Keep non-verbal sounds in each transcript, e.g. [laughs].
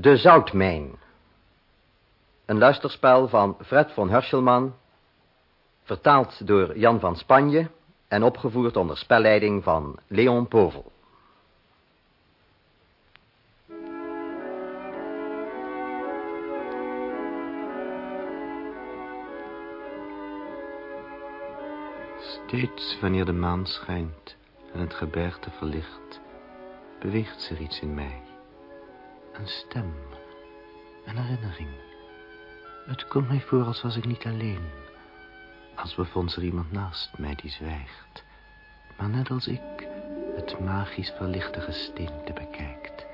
De Zoutmijn. Een luisterspel van Fred von Herschelman, vertaald door Jan van Spanje en opgevoerd onder spelleiding van Leon Povel. Steeds wanneer de maan schijnt en het gebergte verlicht, beweegt er iets in mij. Een stem, een herinnering. Het komt mij voor als was ik niet alleen. Als bevond er iemand naast mij die zwijgt. Maar net als ik het magisch verlichte gesteente bekijkt.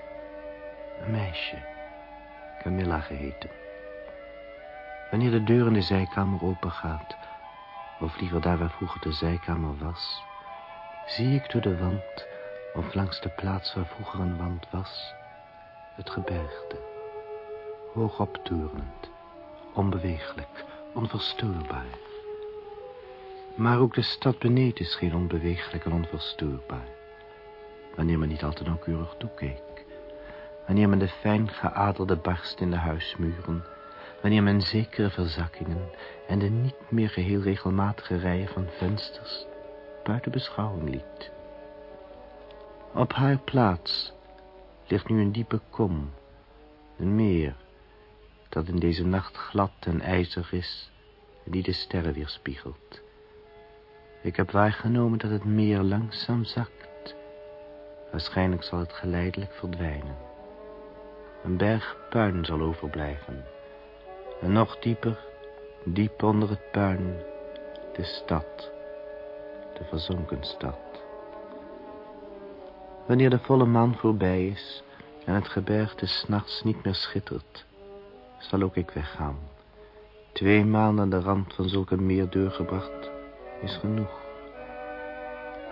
Een meisje, Camilla geheten. Wanneer de deur in de zijkamer opengaat, of liever daar waar vroeger de zijkamer was, zie ik door de wand, of langs de plaats waar vroeger een wand was, het gebergte. Hoog optorenend, onbeweeglijk, onverstoorbaar. Maar ook de stad beneden scheen onbeweeglijk en onverstoorbaar. Wanneer men niet al te nauwkeurig toekeek. Wanneer men de fijn geadelde barst in de huismuren wanneer men zekere verzakkingen en de niet meer geheel regelmatige rijen van vensters buiten beschouwing liet. Op haar plaats ligt nu een diepe kom, een meer, dat in deze nacht glad en ijzig is en die de sterren weerspiegelt. Ik heb waargenomen dat het meer langzaam zakt. Waarschijnlijk zal het geleidelijk verdwijnen. Een berg puin zal overblijven en nog dieper, diep onder het puin, de stad. De verzonken stad. Wanneer de volle maan voorbij is en het gebergte s'nachts niet meer schittert, zal ook ik weggaan. Twee maanden aan de rand van zulke meer doorgebracht is genoeg.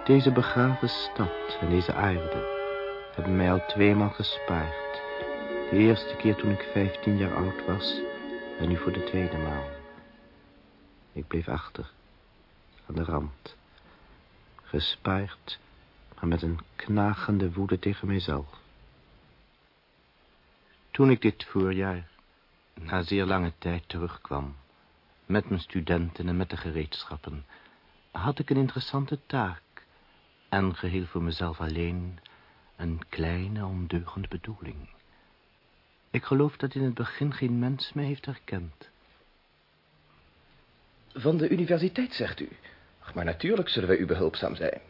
Deze begraven stad en deze aarde hebben mij al tweemaal gespaard. De eerste keer toen ik vijftien jaar oud was en nu voor de tweede maal. Ik bleef achter, aan de rand. Gespaard, maar met een knagende woede tegen mijzelf. Toen ik dit voorjaar, na zeer lange tijd, terugkwam... met mijn studenten en met de gereedschappen... had ik een interessante taak... en geheel voor mezelf alleen... een kleine, ondeugende bedoeling... Ik geloof dat in het begin geen mens mij heeft herkend. Van de universiteit, zegt u. Maar natuurlijk zullen wij u behulpzaam zijn.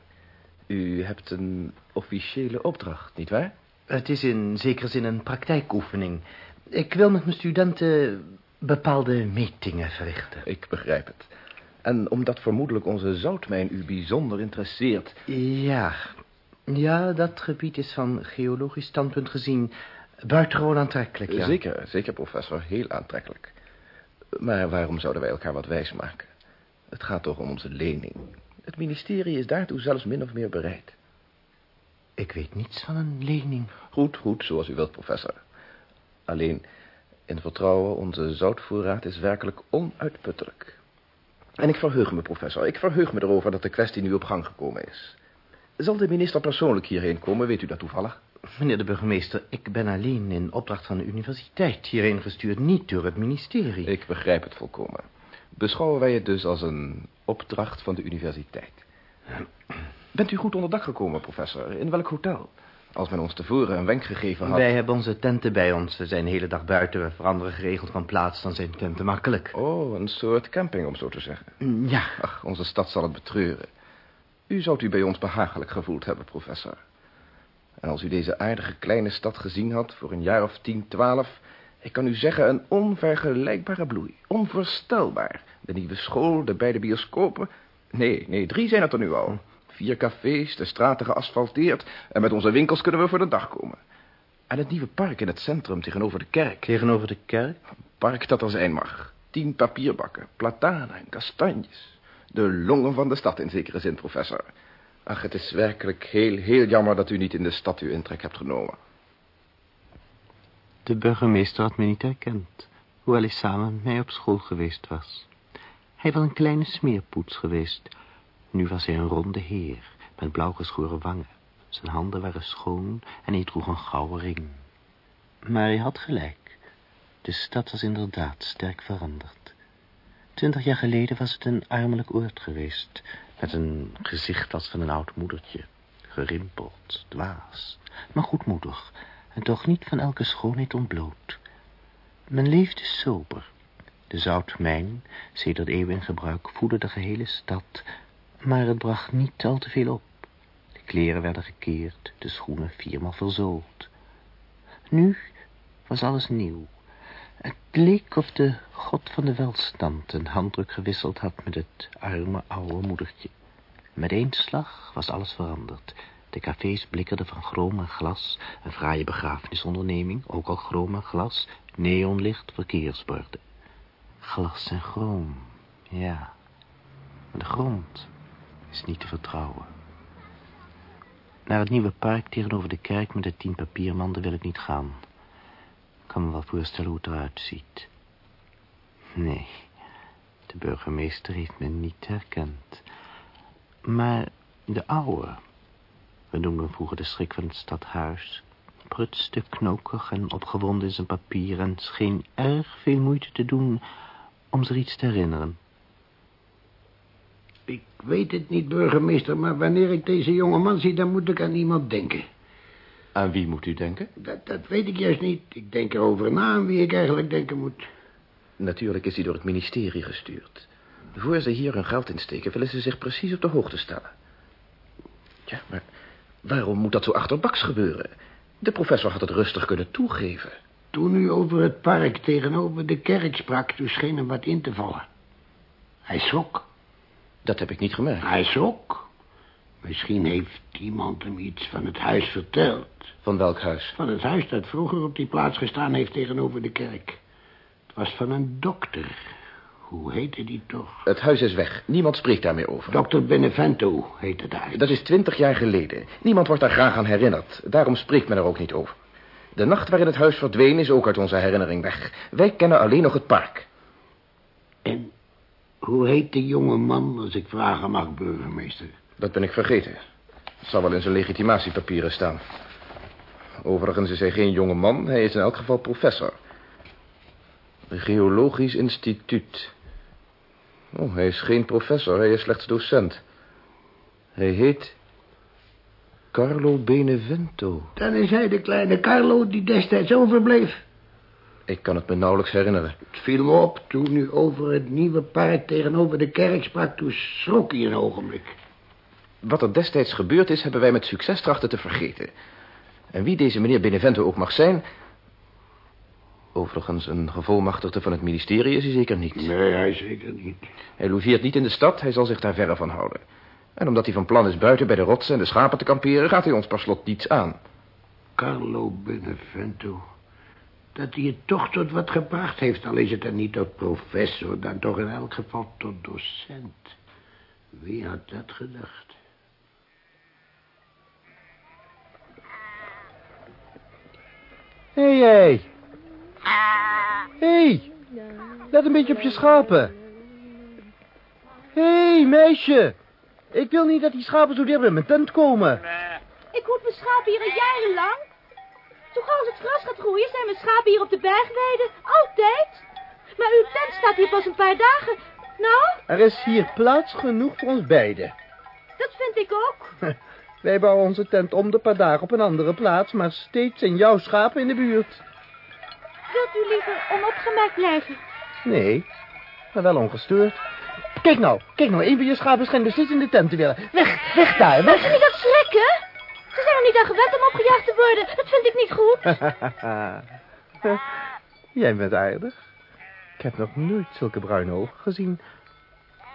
U hebt een officiële opdracht, nietwaar? Het is in zekere zin een praktijkoefening. Ik wil met mijn studenten bepaalde metingen verrichten. Ik begrijp het. En omdat vermoedelijk onze zoutmijn u bijzonder interesseert... Ja, ja, dat gebied is van geologisch standpunt gezien Buitengewoon aantrekkelijk, ja. Zeker, zeker, professor. Heel aantrekkelijk. Maar waarom zouden wij elkaar wat wijs maken? Het gaat toch om onze lening. Het ministerie is daartoe zelfs min of meer bereid. Ik weet niets van een lening. Goed, goed, zoals u wilt, professor. Alleen, in vertrouwen, onze zoutvoorraad is werkelijk onuitputtelijk. En ik verheug me, professor, ik verheug me erover dat de kwestie nu op gang gekomen is. Zal de minister persoonlijk hierheen komen, weet u dat toevallig? Meneer de burgemeester, ik ben alleen in opdracht van de universiteit hierheen gestuurd, niet door het ministerie. Ik begrijp het volkomen. Beschouwen wij het dus als een opdracht van de universiteit. Bent u goed onder dak gekomen, professor? In welk hotel? Als men ons tevoren een wenk gegeven had... Wij hebben onze tenten bij ons. We zijn de hele dag buiten. We veranderen geregeld van plaats. Dan zijn tenten makkelijk. Oh, een soort camping, om zo te zeggen. Ja. Ach, onze stad zal het betreuren. U zou u bij ons behagelijk gevoeld hebben, professor. En als u deze aardige kleine stad gezien had voor een jaar of tien, twaalf... ik kan u zeggen, een onvergelijkbare bloei. Onvoorstelbaar. De nieuwe school, de beide bioscopen... Nee, nee, drie zijn het er nu al. Vier cafés, de straten geasfalteerd... en met onze winkels kunnen we voor de dag komen. En het nieuwe park in het centrum tegenover de kerk. Tegenover de kerk? Park dat er zijn mag. Tien papierbakken, platanen en kastanjes. De longen van de stad in zekere zin, professor. Ach, het is werkelijk heel, heel jammer dat u niet in de stad uw intrek hebt genomen. De burgemeester had me niet herkend, hoewel hij samen met mij op school geweest was. Hij was een kleine smeerpoets geweest. Nu was hij een ronde heer, met blauw geschoren wangen. Zijn handen waren schoon en hij droeg een gouden ring. Maar hij had gelijk. De stad was inderdaad sterk veranderd. Twintig jaar geleden was het een armelijk oord geweest... met een gezicht als van een oud moedertje. Gerimpeld, dwaas, maar goedmoedig... en toch niet van elke schoonheid ontbloot. Men leefde sober. De zoutmijn, sedert eeuwen in gebruik, voedde de gehele stad... maar het bracht niet al te veel op. De kleren werden gekeerd, de schoenen viermaal verzoold. Nu was alles nieuw. Het leek of de god van de welstand een handdruk gewisseld had met het arme oude moedertje. Met één slag was alles veranderd. De cafés blikkerden van chroom en glas, een fraaie begrafenisonderneming, ook al chroom en glas, neonlicht, verkeersborden. Glas en chroom, ja. Maar de grond is niet te vertrouwen. Naar het nieuwe park tegenover de kerk met de tien papiermanden wil ik niet gaan. Ik kan me wel voorstellen hoe het eruit ziet. Nee, de burgemeester heeft me niet herkend. Maar de oude, we noemden vroeger de schrik van het stadhuis, prutste knokig en opgewonden in zijn papier... en scheen erg veel moeite te doen om zich iets te herinneren. Ik weet het niet, burgemeester, maar wanneer ik deze jonge man zie... dan moet ik aan iemand denken. Aan wie moet u denken? Dat, dat weet ik juist niet. Ik denk erover na aan wie ik eigenlijk denken moet. Natuurlijk is hij door het ministerie gestuurd. Voor ze hier hun geld insteken, willen ze zich precies op de hoogte stellen. Ja, maar waarom moet dat zo achterbaks gebeuren? De professor had het rustig kunnen toegeven. Toen u over het park tegenover de kerk sprak... toen scheen hem wat in te vallen. Hij schrok. Dat heb ik niet gemerkt. Hij schrok. Misschien heeft iemand hem iets van het huis verteld. Van welk huis? Van het huis dat vroeger op die plaats gestaan heeft tegenover de kerk. Het was van een dokter. Hoe heette die toch? Het huis is weg. Niemand spreekt daar meer over. Dokter Benevento heette huis. Dat is twintig jaar geleden. Niemand wordt daar graag aan herinnerd. Daarom spreekt men er ook niet over. De nacht waarin het huis verdween is ook uit onze herinnering weg. Wij kennen alleen nog het park. En hoe heet de jonge man, als ik vragen mag, burgemeester? Dat ben ik vergeten. Het zal wel in zijn legitimatiepapieren staan. Overigens is hij geen jonge man. Hij is in elk geval professor. Geologisch instituut. Oh, hij is geen professor. Hij is slechts docent. Hij heet... Carlo Benevento. Dan is hij de kleine Carlo die destijds overbleef. Ik kan het me nauwelijks herinneren. Het viel me op toen u over het nieuwe park tegenover de kerk sprak. Toen schrok hij een ogenblik. Wat er destijds gebeurd is, hebben wij met succes trachten te vergeten. En wie deze meneer Benevento ook mag zijn... Overigens, een gevolmachtigde van het ministerie is hij zeker niet. Nee, hij zeker niet. Hij logeert niet in de stad, hij zal zich daar verre van houden. En omdat hij van plan is buiten bij de rotsen en de schapen te kamperen... gaat hij ons per slot niets aan. Carlo Benevento. Dat hij het toch tot wat gebracht heeft... al is het dan niet tot professor... dan toch in elk geval tot docent. Wie had dat gedacht? Hé, hey, hé. Hé, hey, let een beetje op je schapen. Hé, hey, meisje. Ik wil niet dat die schapen zo dicht bij mijn tent komen. Ik hoed mijn schapen hier al jarenlang. Zo gauw als het gras gaat groeien, zijn mijn schapen hier op de bergweide. Altijd. Maar uw tent staat hier pas een paar dagen. Nou, Er is hier plaats genoeg voor ons beiden. dat vind ik ook. [laughs] Wij bouwen onze tent om de paar dagen op een andere plaats... maar steeds zijn jouw schapen in de buurt. Wilt u liever onopgemerkt blijven? Nee, maar wel ongestoord. Kijk nou, kijk nou, een van je schapen schijnt dus niet in de tent te willen. Weg, weg daar, Wilt u weg. niet dat schrikken? Ze zijn er niet aan gewend om opgejaagd te worden. Dat vind ik niet goed. [laughs] Jij bent aardig. Ik heb nog nooit zulke bruine ogen gezien.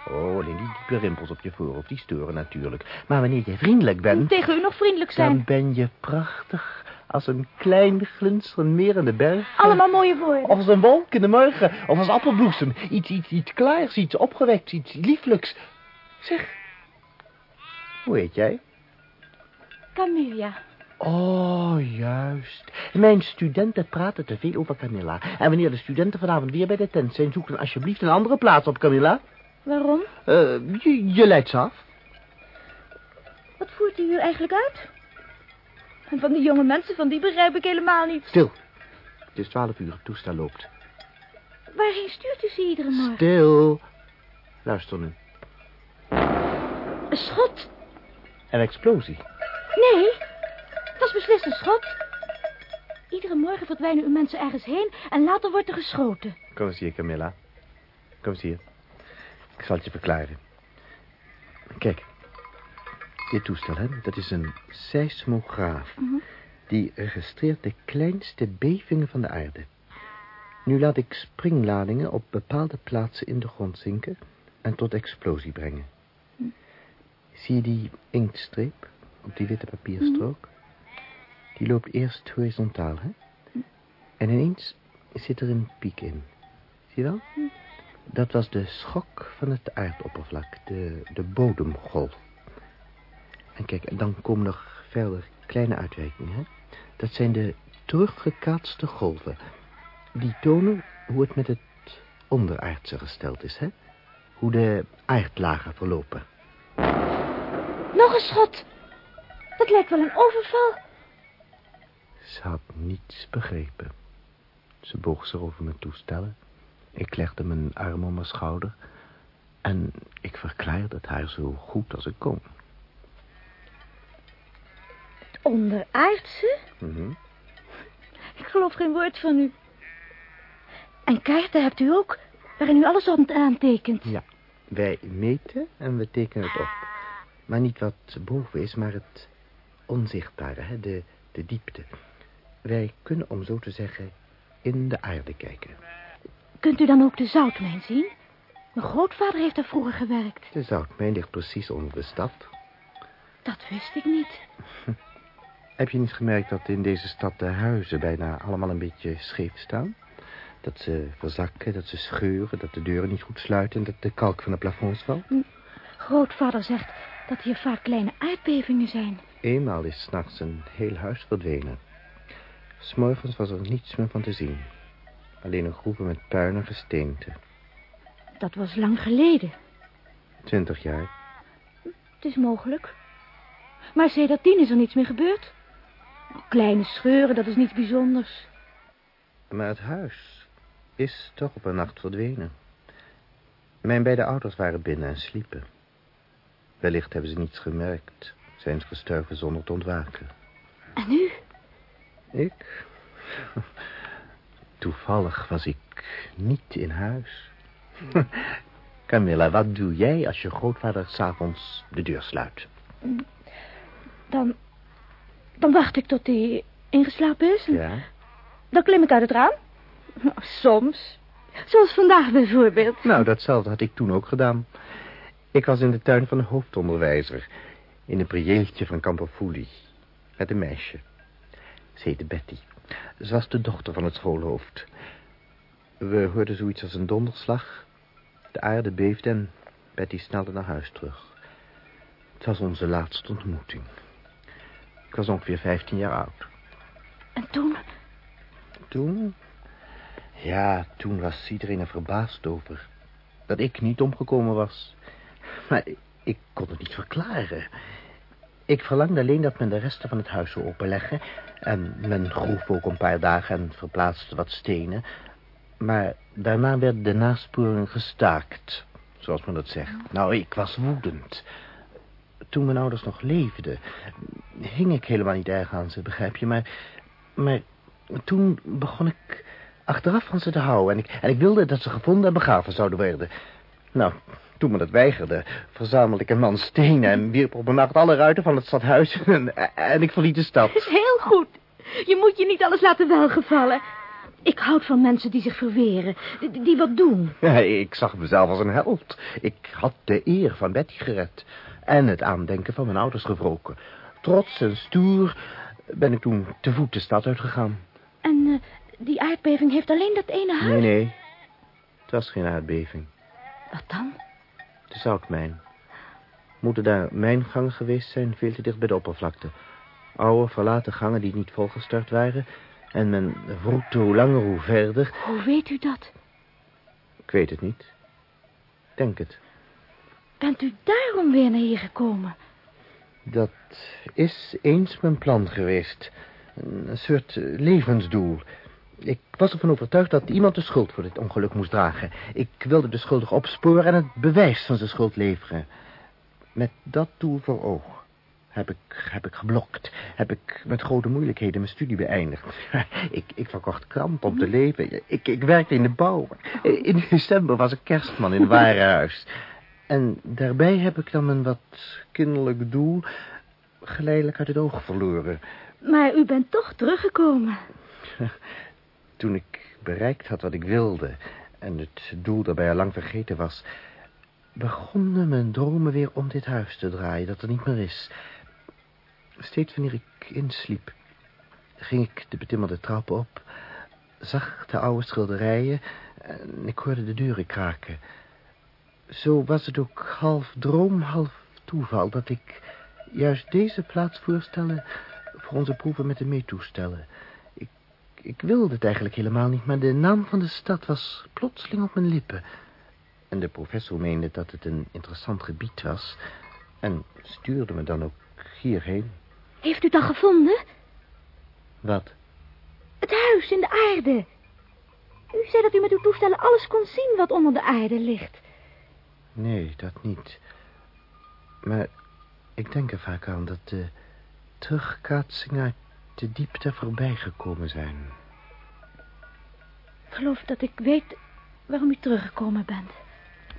Oh, alleen die diepe rimpels op je voorhoofd, die storen natuurlijk. Maar wanneer je vriendelijk bent, Tegen u nog vriendelijk dan zijn. ben je prachtig als een klein glinsterend meer in de berg. Allemaal mooie woorden. Of als een wolk in de morgen, of als appelbloesem. Iets, iets, iets klaars, iets opgewekt, iets lieflijks. Zeg, hoe heet jij? Camilla. Oh, juist. Mijn studenten praten te veel over Camilla. En wanneer de studenten vanavond weer bij de tent zijn... zoek dan alsjeblieft een andere plaats op, Camilla. Waarom? Eh, je, je leidt ze af. Wat voert u hier eigenlijk uit? En van die jonge mensen, van die begrijp ik helemaal niet. Stil. Het is twaalf uur, het toestel loopt. Waarheen stuurt u ze iedere morgen? Stil. Luister nu. Een schot? Een explosie. Nee, dat is beslist een schot. Iedere morgen verdwijnen uw mensen ergens heen en later wordt er geschoten. Kom eens hier, Camilla. Kom eens hier. Ik zal het je verklaren. Kijk. Dit toestel, hè, dat is een seismograaf. Die registreert de kleinste bevingen van de aarde. Nu laat ik springladingen op bepaalde plaatsen in de grond zinken... en tot explosie brengen. Zie je die inktstreep op die witte papierstrook? Die loopt eerst horizontaal, hè? En ineens zit er een piek in. Zie je wel? Dat was de schok van het aardoppervlak, de, de bodemgolf. En kijk, en dan komen nog verder kleine uitwerkingen. Hè? Dat zijn de teruggekaatste golven. Die tonen hoe het met het onderaardse gesteld is, hè? Hoe de aardlagen verlopen. Nog een schot. Dat lijkt wel een overval. Ze had niets begrepen. Ze boog zich over mijn toestellen. Ik legde mijn arm om haar schouder. En ik verklaarde het haar zo goed als ik kon. Het onderaardse? Mhm. Ik geloof geen woord van u. En kaarten hebt u ook, waarin u alles aan aantekent. Ja, wij meten en we tekenen het op. Maar niet wat boven is, maar het onzichtbare, hè? De, de diepte. Wij kunnen, om zo te zeggen, in de aarde kijken. Kunt u dan ook de zoutmijn zien? Mijn grootvader heeft daar vroeger gewerkt. De zoutmijn ligt precies onder de stad. Dat wist ik niet. [laughs] Heb je niet gemerkt dat in deze stad de huizen bijna allemaal een beetje scheef staan? Dat ze verzakken, dat ze scheuren, dat de deuren niet goed sluiten... en dat de kalk van de plafonds valt? Grootvader zegt dat hier vaak kleine aardbevingen zijn. Eenmaal is s'nachts een heel huis verdwenen. S'morgens was er niets meer van te zien. Alleen een groeven met puin en gesteente. Dat was lang geleden. Twintig jaar. Het is mogelijk. Maar sedertdien is er niets meer gebeurd. Kleine scheuren, dat is niets bijzonders. Maar het huis is toch op een nacht verdwenen. Mijn beide ouders waren binnen en sliepen. Wellicht hebben ze niets gemerkt. Zijn ze gestorven zonder te ontwaken. En u? Ik? Toevallig was ik niet in huis. Camilla, wat doe jij als je grootvader s'avonds de deur sluit? Dan... Dan wacht ik tot hij ingeslapen is. Ja? Dan klim ik uit het raam. Soms. Zoals vandaag bijvoorbeeld. Nou, datzelfde had ik toen ook gedaan. Ik was in de tuin van de hoofdonderwijzer. In een prieeltje van Campofouli. Met een meisje. Ze heette Betty. Ze was de dochter van het schoolhoofd. We hoorden zoiets als een donderslag. De aarde beefde en Betty snelde naar huis terug. Het was onze laatste ontmoeting. Ik was ongeveer 15 jaar oud. En toen? Toen? Ja, toen was iedereen er verbaasd over. Dat ik niet omgekomen was. Maar ik kon het niet verklaren. Ik verlangde alleen dat men de resten van het huis zou openleggen. En men groef ook een paar dagen en verplaatste wat stenen. Maar daarna werd de nasporing gestaakt. Zoals men dat zegt. Nou, ik was woedend. Toen mijn ouders nog leefden, hing ik helemaal niet erg aan ze, begrijp je. Maar, maar toen begon ik achteraf van ze te houden. En ik, en ik wilde dat ze gevonden en begraven zouden worden. Nou, toen me dat weigerde, verzamelde ik een man stenen... en wierp op een nacht alle ruiten van het stadhuis... [laughs] en, en ik verliet de stad. is heel goed. Je moet je niet alles laten welgevallen. Ik houd van mensen die zich verweren. Die, die wat doen. Ja, ik zag mezelf als een held. Ik had de eer van Betty gered. En het aandenken van mijn ouders gewroken. Trots en stoer ben ik toen te voet de stad uitgegaan. En eh, die aardbeving heeft alleen dat ene huis? Nee, nee. Het was geen aardbeving. Wat dan? De zoutmijn. Moeten daar mijngangen geweest zijn, veel te dicht bij de oppervlakte. Oude, verlaten gangen die niet volgestart waren. En men vroette hoe langer, hoe verder. Hoe weet u dat? Ik weet het niet. Denk het. Bent u daarom weer naar hier gekomen? Dat is eens mijn plan geweest. Een soort levensdoel. Ik was ervan overtuigd dat iemand de schuld voor dit ongeluk moest dragen. Ik wilde de schuldige opsporen en het bewijs van zijn schuld leveren. Met dat doel voor oog heb ik, heb ik geblokt. Heb ik met grote moeilijkheden mijn studie beëindigd. [laughs] ik, ik verkocht kramp om te leven. Ik, ik werkte in de bouw. In december was ik kerstman in het warenhuis. En daarbij heb ik dan mijn wat kinderlijk doel geleidelijk uit het oog verloren. Maar u bent toch teruggekomen. [laughs] Toen ik bereikt had wat ik wilde... en het doel daarbij al lang vergeten was... begonnen mijn dromen weer om dit huis te draaien... dat er niet meer is. Steeds wanneer ik insliep... ging ik de betimmerde trap op... zag de oude schilderijen... en ik hoorde de deuren kraken. Zo was het ook half droom, half toeval... dat ik juist deze plaats voorstelde... voor onze proeven met de meetoestellen ik wilde het eigenlijk helemaal niet, maar de naam van de stad was plotseling op mijn lippen. En de professor meende dat het een interessant gebied was en stuurde me dan ook hierheen. Heeft u het dan gevonden? Wat? Het huis in de aarde. U zei dat u met uw toestellen alles kon zien wat onder de aarde ligt. Nee, dat niet. Maar ik denk er vaak aan dat de terugkaatsing uit de diepte voorbij gekomen zijn. Ik geloof dat ik weet waarom u teruggekomen bent.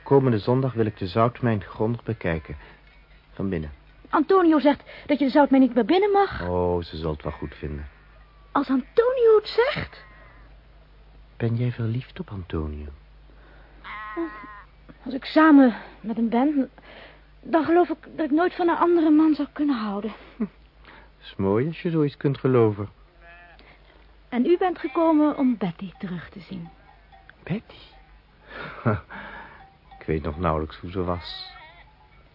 Komende zondag wil ik de zoutmijn grondig bekijken. Van binnen. Antonio zegt dat je de zoutmijn niet meer binnen mag. Oh, ze zal het wel goed vinden. Als Antonio het zegt? Ben jij verliefd op Antonio? Als ik samen met hem ben... dan geloof ik dat ik nooit van een andere man zou kunnen houden. is mooi als je zoiets kunt geloven. En u bent gekomen om Betty terug te zien. Betty? ik weet nog nauwelijks hoe ze was.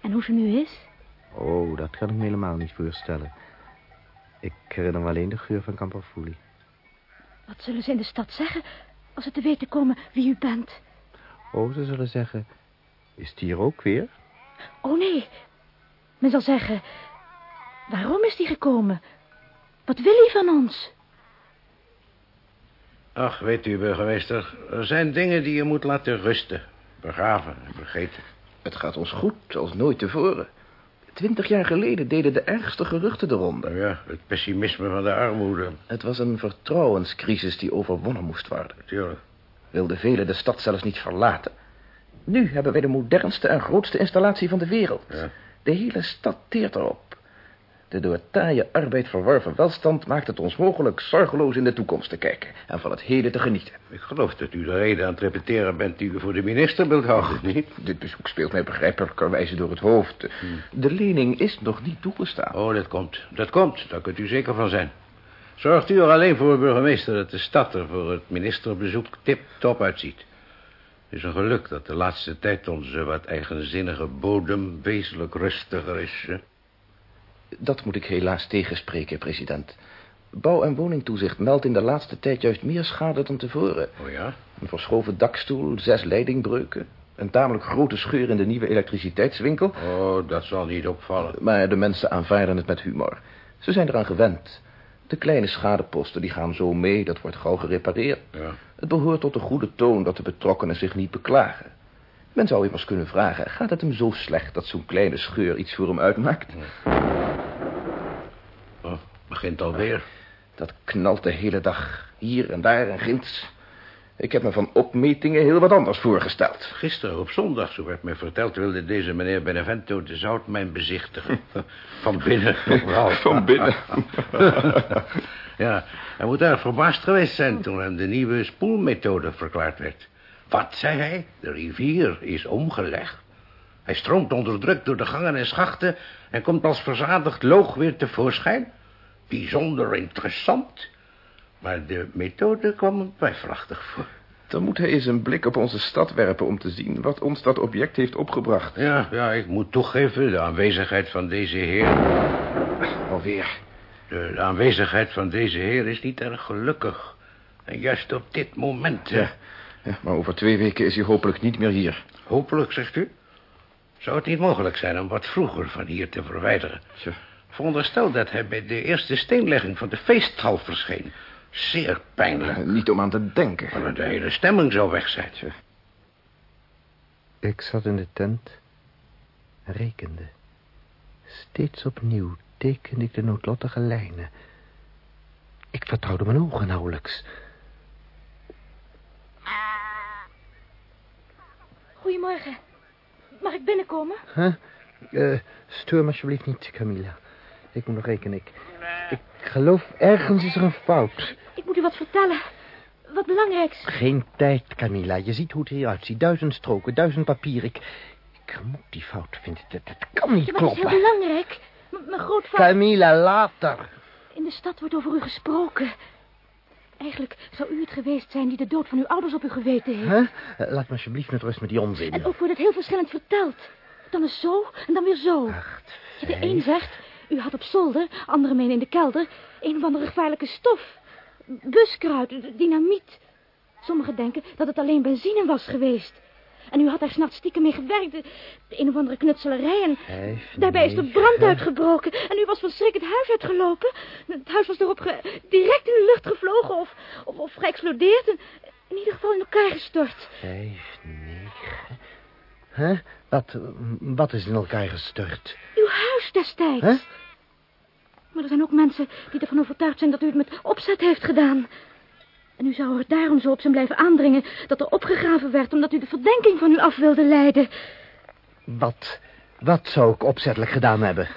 En hoe ze nu is? Oh, dat kan ik me helemaal niet voorstellen. Ik herinner me alleen de geur van Camperfoelie. Wat zullen ze in de stad zeggen als ze te weten komen wie u bent? Oh, ze zullen zeggen... Is die hier ook weer? Oh, nee. Men zal zeggen... Waarom is die gekomen? Wat wil hij van ons? Ach, weet u, burgemeester, er zijn dingen die je moet laten rusten. Begraven en vergeten. Het gaat ons goed, als nooit tevoren. Twintig jaar geleden deden de ergste geruchten de ronde. Ja, het pessimisme van de armoede. Het was een vertrouwenscrisis die overwonnen moest worden. Tuurlijk. Wilden velen de stad zelfs niet verlaten. Nu hebben wij de modernste en grootste installatie van de wereld. Ja. De hele stad teert erop. De door taaie arbeid verworven welstand maakt het ons mogelijk zorgeloos in de toekomst te kijken en van het heden te genieten. Ik geloof dat u de reden aan het repeteren bent die u voor de minister wilt houden, niet? Dit bezoek speelt mij begrijpelijkerwijze door het hoofd. De lening is nog niet toegestaan. Oh, dat komt. Dat komt. Daar kunt u zeker van zijn. Zorgt u er alleen voor, burgemeester, dat de stad er voor het ministerbezoek tip-top uitziet. Het is een geluk dat de laatste tijd onze wat eigenzinnige bodem wezenlijk rustiger is. hè? Dat moet ik helaas tegenspreken, president. Bouw- en woningtoezicht meldt in de laatste tijd juist meer schade dan tevoren. Oh ja? Een verschoven dakstoel, zes leidingbreuken... een tamelijk grote scheur in de nieuwe elektriciteitswinkel... Oh, dat zal niet opvallen. maar de mensen aanvaarden het met humor. Ze zijn eraan gewend. De kleine schadeposten die gaan zo mee, dat wordt gauw gerepareerd. Ja. Het behoort tot de goede toon dat de betrokkenen zich niet beklagen. Men zou immers kunnen vragen, gaat het hem zo slecht... dat zo'n kleine scheur iets voor hem uitmaakt? Oh, begint alweer. Dat knalt de hele dag, hier en daar en ginds. Ik heb me van opmetingen heel wat anders voorgesteld. Gisteren op zondag, zo werd mij verteld... wilde deze meneer Benevento de zoutmijn bezichtigen. Van binnen [laughs] vooral. Van binnen. [laughs] ja, hij moet erg verbaasd geweest zijn... toen hem de nieuwe spoelmethode verklaard werd. Wat, zei hij? De rivier is omgelegd. Hij stroomt onder druk door de gangen en schachten... en komt als verzadigd loog weer tevoorschijn. Bijzonder interessant. Maar de methode kwam hem twijfelachtig voor. Dan moet hij eens een blik op onze stad werpen om te zien wat ons dat object heeft opgebracht. Ja, ja, ik moet toegeven, de aanwezigheid van deze heer... Alweer. De, de aanwezigheid van deze heer is niet erg gelukkig. En juist op dit moment... Ja. ja, maar over twee weken is hij hopelijk niet meer hier. Hopelijk, zegt u? Zou het niet mogelijk zijn om wat vroeger van hier te verwijderen? Veronderstel dat hij bij de eerste steenlegging van de feesthal verscheen. Zeer pijnlijk. Niet om aan te denken. Maar de hele stemming zo weg zijn. Ik zat in de tent, rekende. Steeds opnieuw tekende ik de noodlottige lijnen. Ik vertrouwde mijn ogen nauwelijks. Goedemorgen. Mag ik binnenkomen? Huh? Uh, stoor me alsjeblieft niet, Camilla. Ik moet nog rekenen. Ik, ik geloof ergens is er een fout. Ik moet u wat vertellen. Wat belangrijks. Geen tijd, Camilla. Je ziet hoe het eruit ziet. Duizend stroken, duizend papier. Ik, ik moet die fout vinden. Dat, dat kan niet ja, kloppen. Het is heel belangrijk. M mijn grootvader... Camilla, later. In de stad wordt over u gesproken. Eigenlijk zou u het geweest zijn die de dood van uw ouders op u geweten heeft. Huh? Uh, laat me alsjeblieft met rust met die onzin. En ook wordt het heel verschillend verteld. Dan is zo en dan weer zo. Acht, De een zegt, u had op zolder, anderen menen in de kelder, een of andere gevaarlijke stof. Buskruid, dynamiet. Sommigen denken dat het alleen benzine was geweest. En u had daar s'nachts stiekem mee gewerkt. De, de een of andere knutselarij. En Vijf, daarbij is er brand uitgebroken. En u was van schrik het huis uitgelopen. Het huis was erop ge, direct in de lucht gevlogen of, of, of geëxplodeerd. En in ieder geval in elkaar gestort. Vijf, negen... Huh? Wat, wat is in elkaar gestort? Uw huis destijds. Huh? Maar er zijn ook mensen die ervan overtuigd zijn dat u het met opzet heeft gedaan. En u zou er daarom zo op zijn blijven aandringen dat er opgegraven werd... omdat u de verdenking van u af wilde leiden. Wat, wat zou ik opzettelijk gedaan hebben?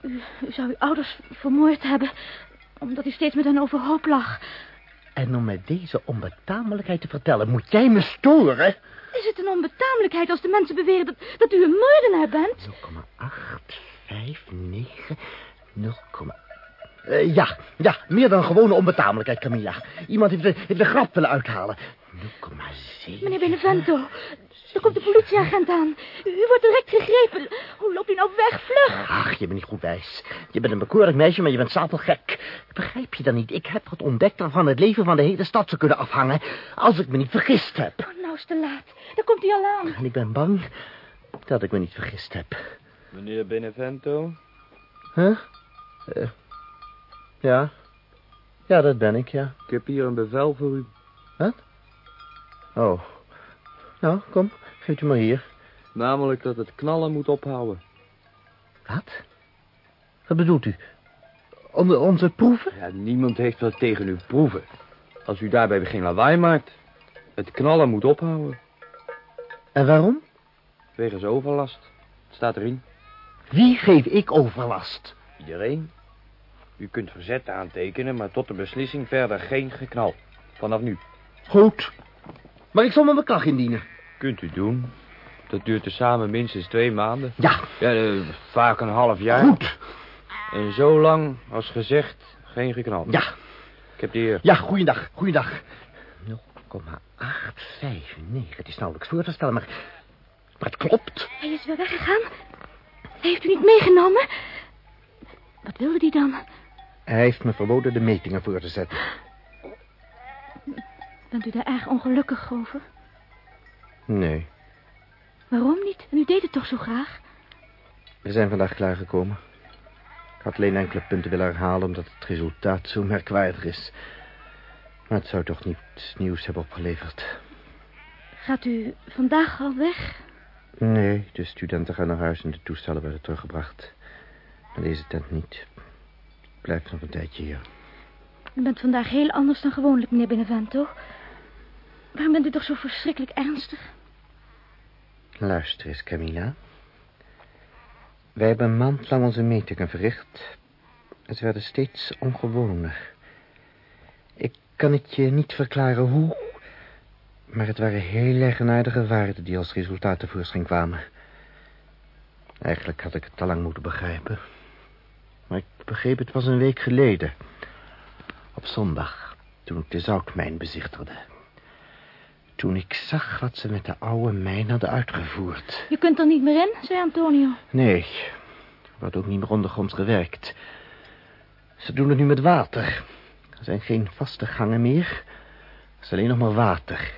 U, u zou uw ouders vermoord hebben... omdat u steeds met hen overhoop lag. En om met deze onbetamelijkheid te vertellen, moet jij me storen? Is het een onbetamelijkheid als de mensen beweren dat, dat u een moordenaar bent? 0,8, 5, 9, 0, uh, ja, ja, meer dan gewone onbetamelijkheid, Camilla. Iemand heeft de, heeft de grap willen uithalen. 0,7. Meneer Benevento, er komt de politieagent aan. U, u wordt direct gegrepen. Hoe loopt u nou weg, vlug? Ach, je bent niet goed wijs. Je bent een bekoorlijk meisje, maar je bent stapelgek. Begrijp je dan niet? Ik heb wat ontdekt waarvan het leven van de hele stad zou kunnen afhangen... als ik me niet vergist heb. Oh, nou is te laat. Daar komt hij al aan. En ik ben bang dat ik me niet vergist heb. Meneer Benevento? Huh? Uh, ja. Ja, dat ben ik, ja. Ik heb hier een bevel voor u. Wat? Oh. Nou, kom, geef u maar hier. Namelijk dat het knallen moet ophouden. Wat? Wat bedoelt u? Om, onze proeven? Ja, niemand heeft wat tegen uw proeven. Als u daarbij geen lawaai maakt. Het knallen moet ophouden. En waarom? Wegens overlast. Het staat erin. Wie geef ik overlast? Iedereen. U kunt verzet aantekenen, maar tot de beslissing verder geen geknal. Vanaf nu. Goed. Maar ik zal me beklag indienen. Kunt u doen. Dat duurt tezamen minstens twee maanden. Ja. Ja, uh, vaak een half jaar. Goed. En zo lang, als gezegd, geen geknal. Ja. Ik heb de eer. Ja, goeiedag, goeiedag. 0,859. Het is nauwelijks voor te stellen, maar... Maar het klopt. Hij is weer weggegaan. Heeft u niet meegenomen? Wat wilde hij dan? Hij heeft me verboden de metingen voor te zetten. Bent u daar erg ongelukkig over? Nee. Waarom niet? En u deed het toch zo graag? We zijn vandaag klaargekomen. Ik had alleen enkele punten willen herhalen... omdat het resultaat zo merkwaardig is. Maar het zou toch niets nieuws hebben opgeleverd. Gaat u vandaag al weg? Nee, de studenten gaan naar huis en de toestellen werden teruggebracht. Maar deze tent niet. Ik blijf nog een tijdje hier. U bent vandaag heel anders dan gewoonlijk, meneer Benevento. Waarom bent u toch zo verschrikkelijk ernstig? Luister eens, Camilla. Wij hebben een maand lang onze metingen verricht. Ze werden steeds ongewoner. Ik kan het je niet verklaren hoe... maar het waren heel eigenaardige waarden die als resultaat tevoorschijn kwamen. Eigenlijk had ik het al lang moeten begrijpen. Maar ik begreep het pas een week geleden. Op zondag, toen ik de zoutmijn bezichtigde. Toen ik zag wat ze met de oude mijn hadden uitgevoerd. Je kunt er niet meer in, zei Antonio. Nee, er wordt ook niet meer ondergronds gewerkt. Ze doen het nu met water. Er zijn geen vaste gangen meer. Er is alleen nog maar water.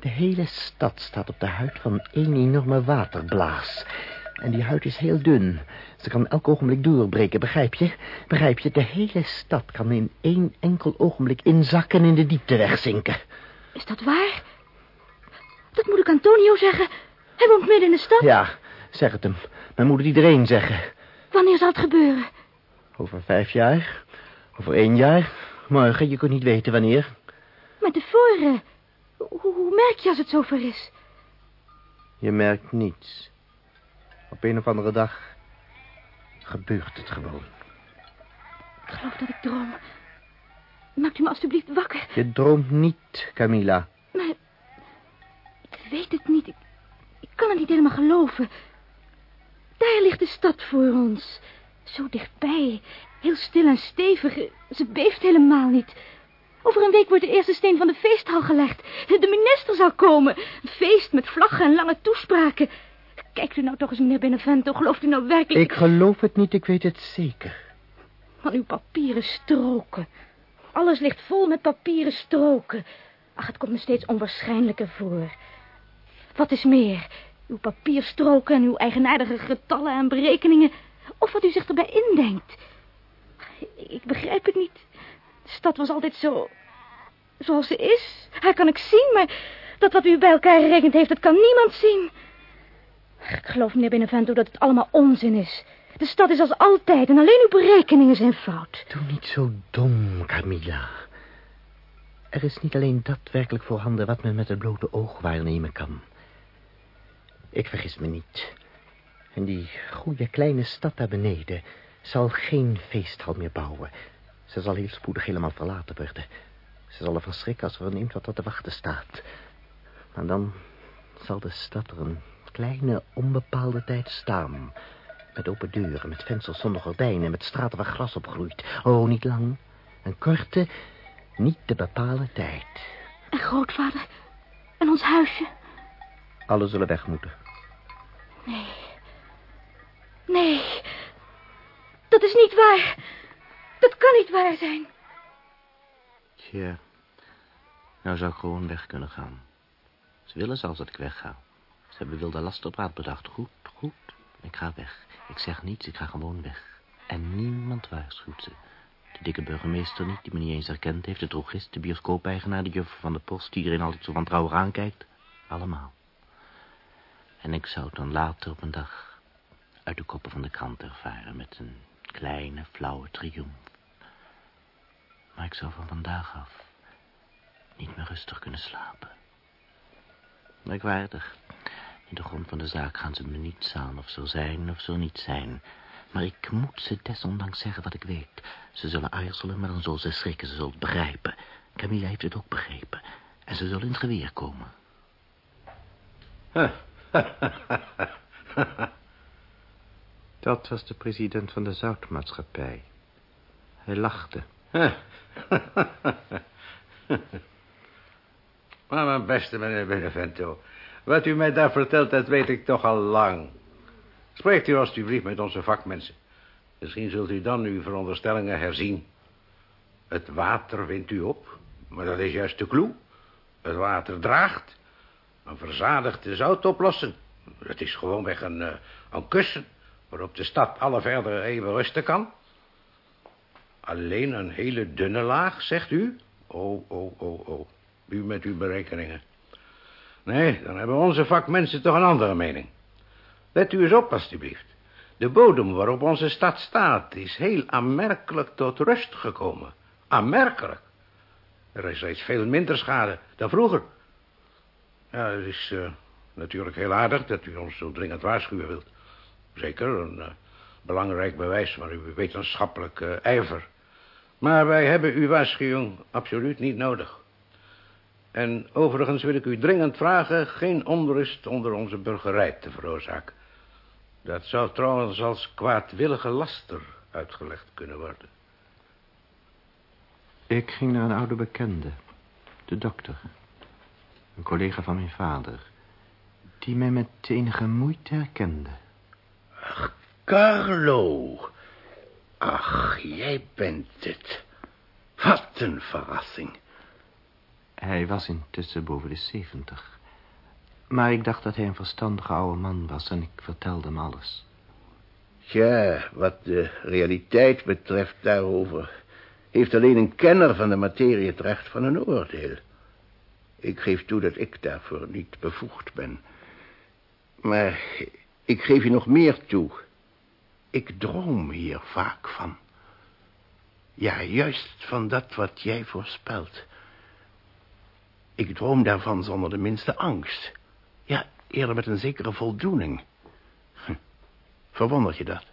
De hele stad staat op de huid van één enorme waterblaas. En die huid is heel dun. Ze kan elk ogenblik doorbreken, begrijp je? Begrijp je? De hele stad kan in één enkel ogenblik inzakken en in de diepte wegzinken. Is dat waar? Dat moet ik Antonio zeggen. Hij woont midden in de stad. Ja, zeg het hem. Maar moet het iedereen zeggen. Wanneer zal het gebeuren? Over vijf jaar. Over één jaar. Morgen, je kunt niet weten wanneer. Maar tevoren... Hoe, hoe merk je als het zover is? Je merkt niets. Op een of andere dag gebeurt het gewoon. Ik geloof dat ik droom. Maakt u me alstublieft wakker. Je droomt niet, Camilla. Weet het niet. Ik, ik kan het niet helemaal geloven. Daar ligt de stad voor ons. Zo dichtbij. Heel stil en stevig. Ze beeft helemaal niet. Over een week wordt de eerste steen van de feesthal gelegd. De minister zal komen. Een feest met vlaggen en lange toespraken. Kijkt u nou toch eens, meneer Benevento. Gelooft u nou werkelijk... Ik geloof het niet, ik weet het zeker. Van uw papieren stroken. Alles ligt vol met papieren stroken. Ach, het komt me steeds onwaarschijnlijker voor. Wat is meer? Uw papierstroken en uw eigenaardige getallen en berekeningen. Of wat u zich erbij indenkt. Ik begrijp het niet. De stad was altijd zo... Zoals ze is. Haar kan ik zien, maar dat wat u bij elkaar gerekend heeft, dat kan niemand zien. Ik geloof, meneer Benevento, dat het allemaal onzin is. De stad is als altijd en alleen uw berekeningen zijn fout. Doe niet zo dom, Camilla. Er is niet alleen dat werkelijk voorhanden wat men met het blote oog waarnemen kan. Ik vergis me niet. En die goede kleine stad daar beneden zal geen feesthal meer bouwen. Ze zal heel spoedig helemaal verlaten worden. Ze zal ervan schrikken als ze verneemt wat er te wachten staat. Maar dan zal de stad er een kleine, onbepaalde tijd staan. Met open deuren, met vensters zonder gordijnen, met straten waar gras opgroeit. Oh, niet lang. Een korte, niet te bepalen tijd. En grootvader? En ons huisje? Alle zullen weg moeten. Nee. Nee. Dat is niet waar. Dat kan niet waar zijn. Tja, nou zou ik gewoon weg kunnen gaan. Ze willen zelfs dat ik wegga. Ze hebben wilde lastenpraat bedacht. Goed, goed. Ik ga weg. Ik zeg niets, ik ga gewoon weg. En niemand waarschuwt ze. De dikke burgemeester niet, die me niet eens herkend heeft. De drogist, de bioscoopeigenaar, de juffer van de post... die iedereen altijd zo wantrouwig aankijkt. Allemaal. En ik zou dan later op een dag... uit de koppen van de krant ervaren... met een kleine, flauwe triomf. Maar ik zou van vandaag af... niet meer rustig kunnen slapen. Merkwaardig. In de grond van de zaak gaan ze me niets aan of zo zijn of zo niet zijn. Maar ik moet ze desondanks zeggen wat ik weet. Ze zullen aarzelen, maar dan zullen ze schrikken, ze zullen het begrijpen. Camilla heeft het ook begrepen. En ze zullen in het geweer komen. [laughs] Dat was de president van de zoutmaatschappij. Hij lachte. [laughs] maar mijn beste meneer Benevento... wat u mij daar vertelt, dat weet ik toch al lang. Spreekt u alstublieft met onze vakmensen. Misschien zult u dan uw veronderstellingen herzien. Het water wint u op, maar dat is juist de clue. Het water draagt. Een verzadigde zoutoplossing. Het is gewoonweg een, uh, een kussen... waarop de stad alle verdere eeuwen rusten kan. Alleen een hele dunne laag, zegt u? Oh, oh, oh, oh. U met uw berekeningen. Nee, dan hebben onze vakmensen toch een andere mening. Let u eens op, alstublieft. De bodem waarop onze stad staat is heel aanmerkelijk tot rust gekomen. Aanmerkelijk. Er is reeds veel minder schade dan vroeger. Ja, het is uh, natuurlijk heel aardig dat u ons zo dringend waarschuwen wilt. Zeker, een uh, belangrijk bewijs van uw wetenschappelijke ijver. Maar wij hebben uw waarschuwing absoluut niet nodig. En overigens wil ik u dringend vragen geen onrust onder onze burgerij te veroorzaken. Dat zou trouwens als kwaadwillige laster uitgelegd kunnen worden. Ik ging naar een oude bekende, de dokter. Een collega van mijn vader, die mij met enige moeite herkende. Ach, Carlo. Ach, jij bent het. Wat een verrassing. Hij was intussen boven de zeventig. Maar ik dacht dat hij een verstandige oude man was en ik vertelde hem alles. Tja, wat de realiteit betreft daarover... heeft alleen een kenner van de materie het recht van een oordeel. Ik geef toe dat ik daarvoor niet bevoegd ben. Maar ik geef je nog meer toe. Ik droom hier vaak van. Ja, juist van dat wat jij voorspelt. Ik droom daarvan zonder de minste angst. Ja, eerder met een zekere voldoening. Hm. Verwondert je dat?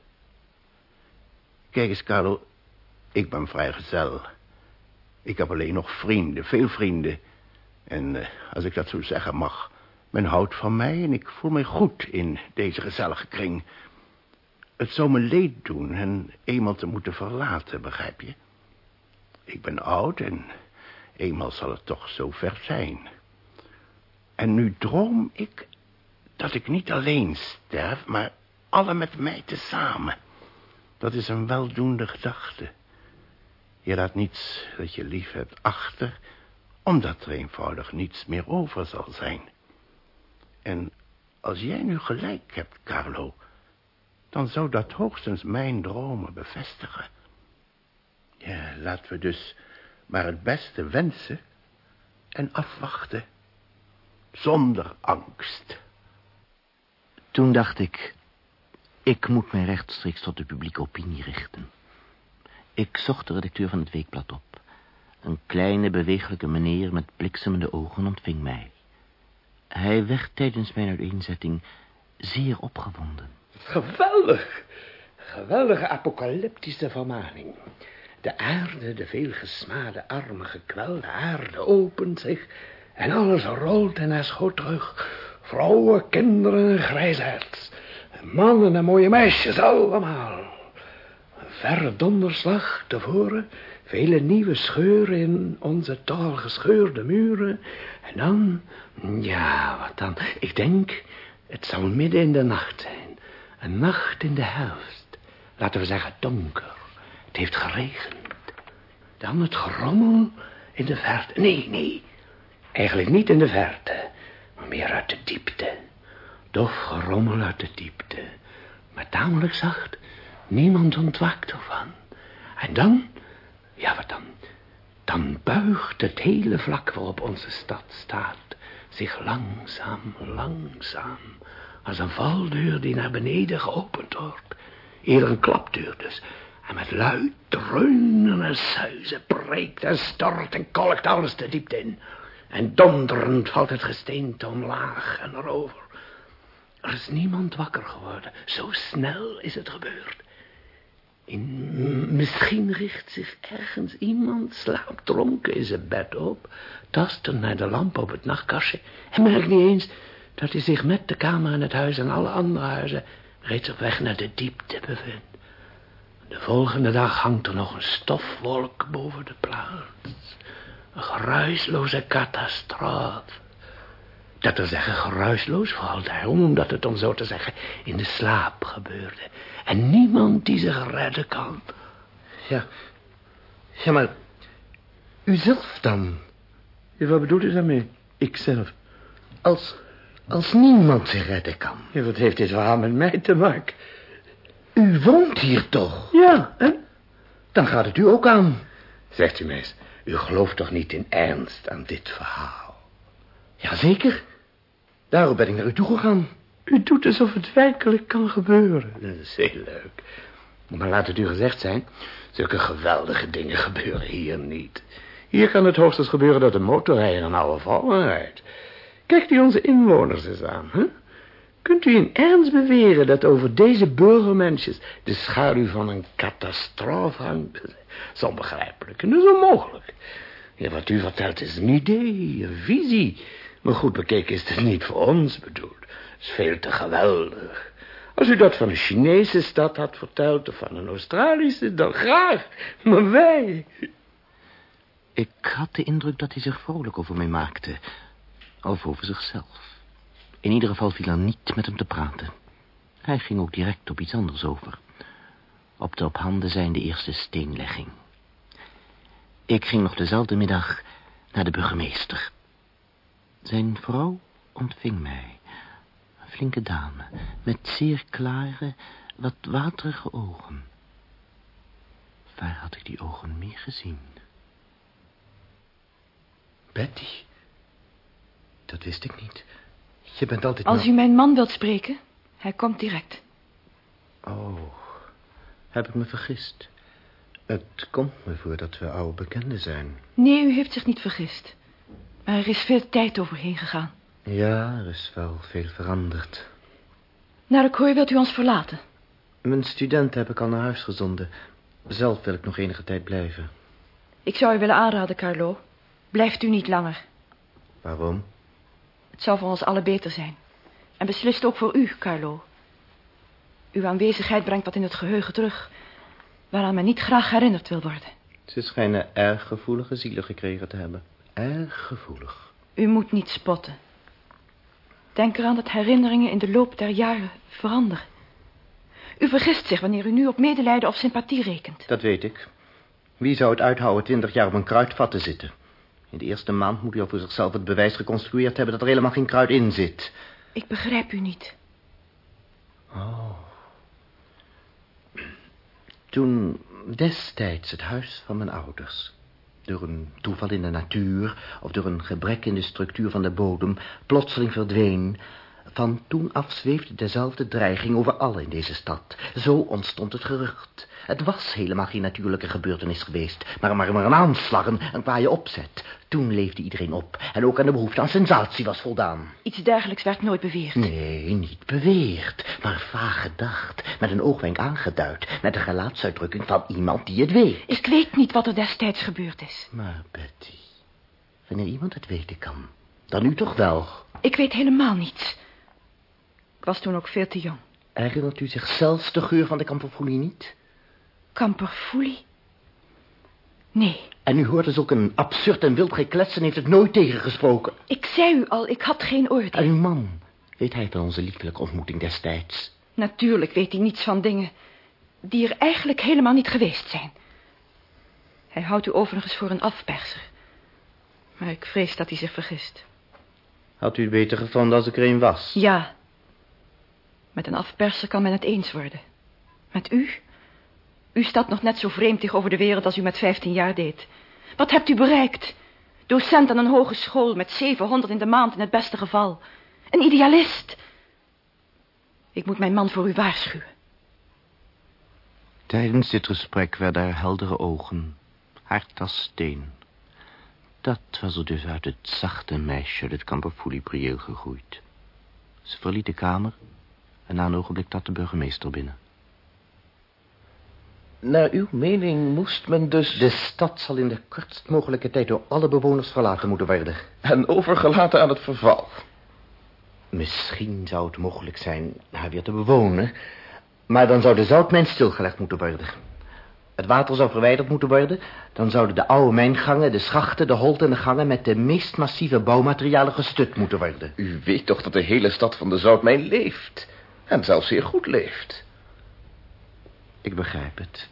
Kijk eens, Karel. Ik ben vrijgezel. Ik heb alleen nog vrienden, veel vrienden. En uh, als ik dat zo zeggen mag... men houdt van mij en ik voel mij goed in deze gezellige kring. Het zou me leed doen hen eenmaal te moeten verlaten, begrijp je? Ik ben oud en eenmaal zal het toch zo ver zijn. En nu droom ik dat ik niet alleen sterf, maar alle met mij tezamen. Dat is een weldoende gedachte. Je laat niets dat je lief hebt achter, omdat er eenvoudig niets meer over zal zijn. En als jij nu gelijk hebt, Carlo, dan zou dat hoogstens mijn dromen bevestigen. Ja, laten we dus maar het beste wensen en afwachten, zonder angst. Toen dacht ik, ik moet mij rechtstreeks tot de publieke opinie richten. Ik zocht de redacteur van het weekblad op. Een kleine, bewegelijke meneer met bliksemende ogen ontving mij. Hij werd tijdens mijn uiteenzetting zeer opgewonden. Geweldig! Geweldige apocalyptische vermaning. De aarde, de veelgesmade, arme, gekwelde aarde opent zich... en alles rolt en haar schoot terug. Vrouwen, kinderen en. Mannen en mooie meisjes, allemaal. Een verre donderslag tevoren... vele nieuwe scheuren in onze taal gescheurde muren... en dan... ja, wat dan? Ik denk, het zal midden in de nacht zijn... Een nacht in de herfst. Laten we zeggen donker. Het heeft geregend. Dan het gerommel in de verte. Nee, nee. Eigenlijk niet in de verte. Maar meer uit de diepte. Dof gerommel uit de diepte. Maar tamelijk zacht. Niemand ontwaakt ervan. En dan... Ja, wat dan? Dan buigt het hele vlak waarop onze stad staat... zich langzaam, langzaam als een valdeur die naar beneden geopend wordt. Eerder een klapdeur dus. En met luid dreunen en suizen breekt en stort en kolkt alles de diepte in. En donderend valt het gesteente omlaag en erover. Er is niemand wakker geworden. Zo snel is het gebeurd. Misschien richt zich ergens iemand slaapdronken in zijn bed op... tastend naar de lamp op het nachtkastje... en merkt niet eens dat hij zich met de kamer en het huis en alle andere huizen reeds op weg naar de diepte bevindt. De volgende dag hangt er nog een stofwolk boven de plaats. Een geruisloze catastrofe. Dat wil zeggen geruisloos, vooral daarom, omdat het om zo te zeggen in de slaap gebeurde. En niemand die zich redden kan. Ja, ja maar, u zelf dan? Ja, wat bedoelt u daarmee? Ikzelf. Als als niemand zich redden kan. Ja, wat heeft dit verhaal met mij te maken? U woont hier toch? Ja, en? Dan gaat het u ook aan. Zegt u mees, u gelooft toch niet in ernst aan dit verhaal? Jazeker. Daarom ben ik naar u toegegaan. U doet alsof het werkelijk kan gebeuren. Dat is heel leuk. Maar laat het u gezegd zijn, zulke geweldige dingen gebeuren hier niet. Hier kan het hoogstens gebeuren dat een motorrijder een oude vrouw rijdt. Kijkt u onze inwoners eens aan, hè? Kunt u in ernst beweren dat over deze burgermensjes de schaduw van een catastrofe hangt? Dat is onbegrijpelijk en dat is onmogelijk. Ja, wat u vertelt is een idee, een visie. Maar goed bekeken is het niet voor ons bedoeld. Is veel te geweldig. Als u dat van een Chinese stad had verteld of van een Australische, dan graag. Maar wij... Ik had de indruk dat hij zich vrolijk over mij maakte of over zichzelf. In ieder geval viel er niet met hem te praten. Hij ging ook direct op iets anders over. Op de op handen zijnde eerste steenlegging. Ik ging nog dezelfde middag naar de burgemeester. Zijn vrouw ontving mij. Flinke dame, met zeer klare, wat waterige ogen. Waar had ik die ogen meer gezien? Betty? Dat wist ik niet. Je bent altijd... Als u mijn man wilt spreken, hij komt direct. Oh, heb ik me vergist? Het komt me voor dat we oude bekenden zijn. Nee, u heeft zich niet vergist. Maar er is veel tijd overheen gegaan. Ja, er is wel veel veranderd. Naar ik hoor wilt u ons verlaten. Mijn studenten heb ik al naar huis gezonden. Zelf wil ik nog enige tijd blijven. Ik zou u willen aanraden, Carlo. Blijft u niet langer. Waarom? Het zou voor ons allen beter zijn. En beslist ook voor u, Carlo. Uw aanwezigheid brengt wat in het geheugen terug... waaraan men niet graag herinnerd wil worden. Ze schijnen erg gevoelige zielen gekregen te hebben. Erg gevoelig. U moet niet spotten. Denk eraan dat herinneringen in de loop der jaren veranderen. U vergist zich wanneer u nu op medelijden of sympathie rekent. Dat weet ik. Wie zou het uithouden twintig jaar op een kruidvat te zitten? In de eerste maand moet u al voor zichzelf het bewijs geconstrueerd hebben... dat er helemaal geen kruid in zit. Ik begrijp u niet. Oh. Toen destijds het huis van mijn ouders... door een toeval in de natuur... of door een gebrek in de structuur van de bodem... plotseling verdween... van toen af zweefde dezelfde dreiging over allen in deze stad. Zo ontstond het gerucht. Het was helemaal geen natuurlijke gebeurtenis geweest... maar, maar, maar een aanslag, een, een kwaaie opzet. Toen leefde iedereen op... en ook aan de behoefte aan sensatie was voldaan. Iets dergelijks werd nooit beweerd. Nee, niet beweerd, maar vaag gedacht, met een oogwenk aangeduid, met de gelaatsuitdrukking van iemand die het weet. Ik weet niet wat er destijds gebeurd is. Maar Betty, wanneer iemand het weten kan, dan u toch wel. Ik weet helemaal niets. Ik was toen ook veel te jong. Herinnert u zich zelfs de geur van de kamperfoelie niet? Kamperfoelie? Nee, En u hoorde zulk een absurd en wild geklets en heeft het nooit tegengesproken. ik zei u al, ik had geen En oordeel. uw man, weet hij van onze liefelijke ontmoeting destijds? Natuurlijk weet hij niets van dingen die er eigenlijk helemaal niet geweest zijn. Hij houdt u overigens voor een afperser. Maar ik vrees dat hij zich vergist. Had u het beter gevonden als ik er een was? Ja, met een afperser kan men het eens worden. Met u? U staat nog net zo vreemd tegenover de wereld als u met 15 jaar deed. Wat hebt u bereikt? Docent aan een hogeschool met 700 in de maand in het beste geval. Een idealist. Ik moet mijn man voor u waarschuwen. Tijdens dit gesprek werden haar heldere ogen, hard als steen. Dat was er dus uit het zachte meisje uit het kamperfoelieprieel gegroeid. Ze verliet de kamer en na een ogenblik trad de burgemeester binnen. Naar uw mening moest men dus... De stad zal in de kortst mogelijke tijd door alle bewoners verlaten moeten worden. en overgelaten aan het verval. Misschien zou het mogelijk zijn haar weer te bewonen. Maar dan zou de zoutmijn stilgelegd moeten worden. Het water zou verwijderd moeten worden. Dan zouden de oude mijngangen, de schachten, de holten en de gangen... met de meest massieve bouwmaterialen gestut moeten worden. U weet toch dat de hele stad van de Zoutmijn leeft. En zelfs zeer goed leeft. Ik begrijp het.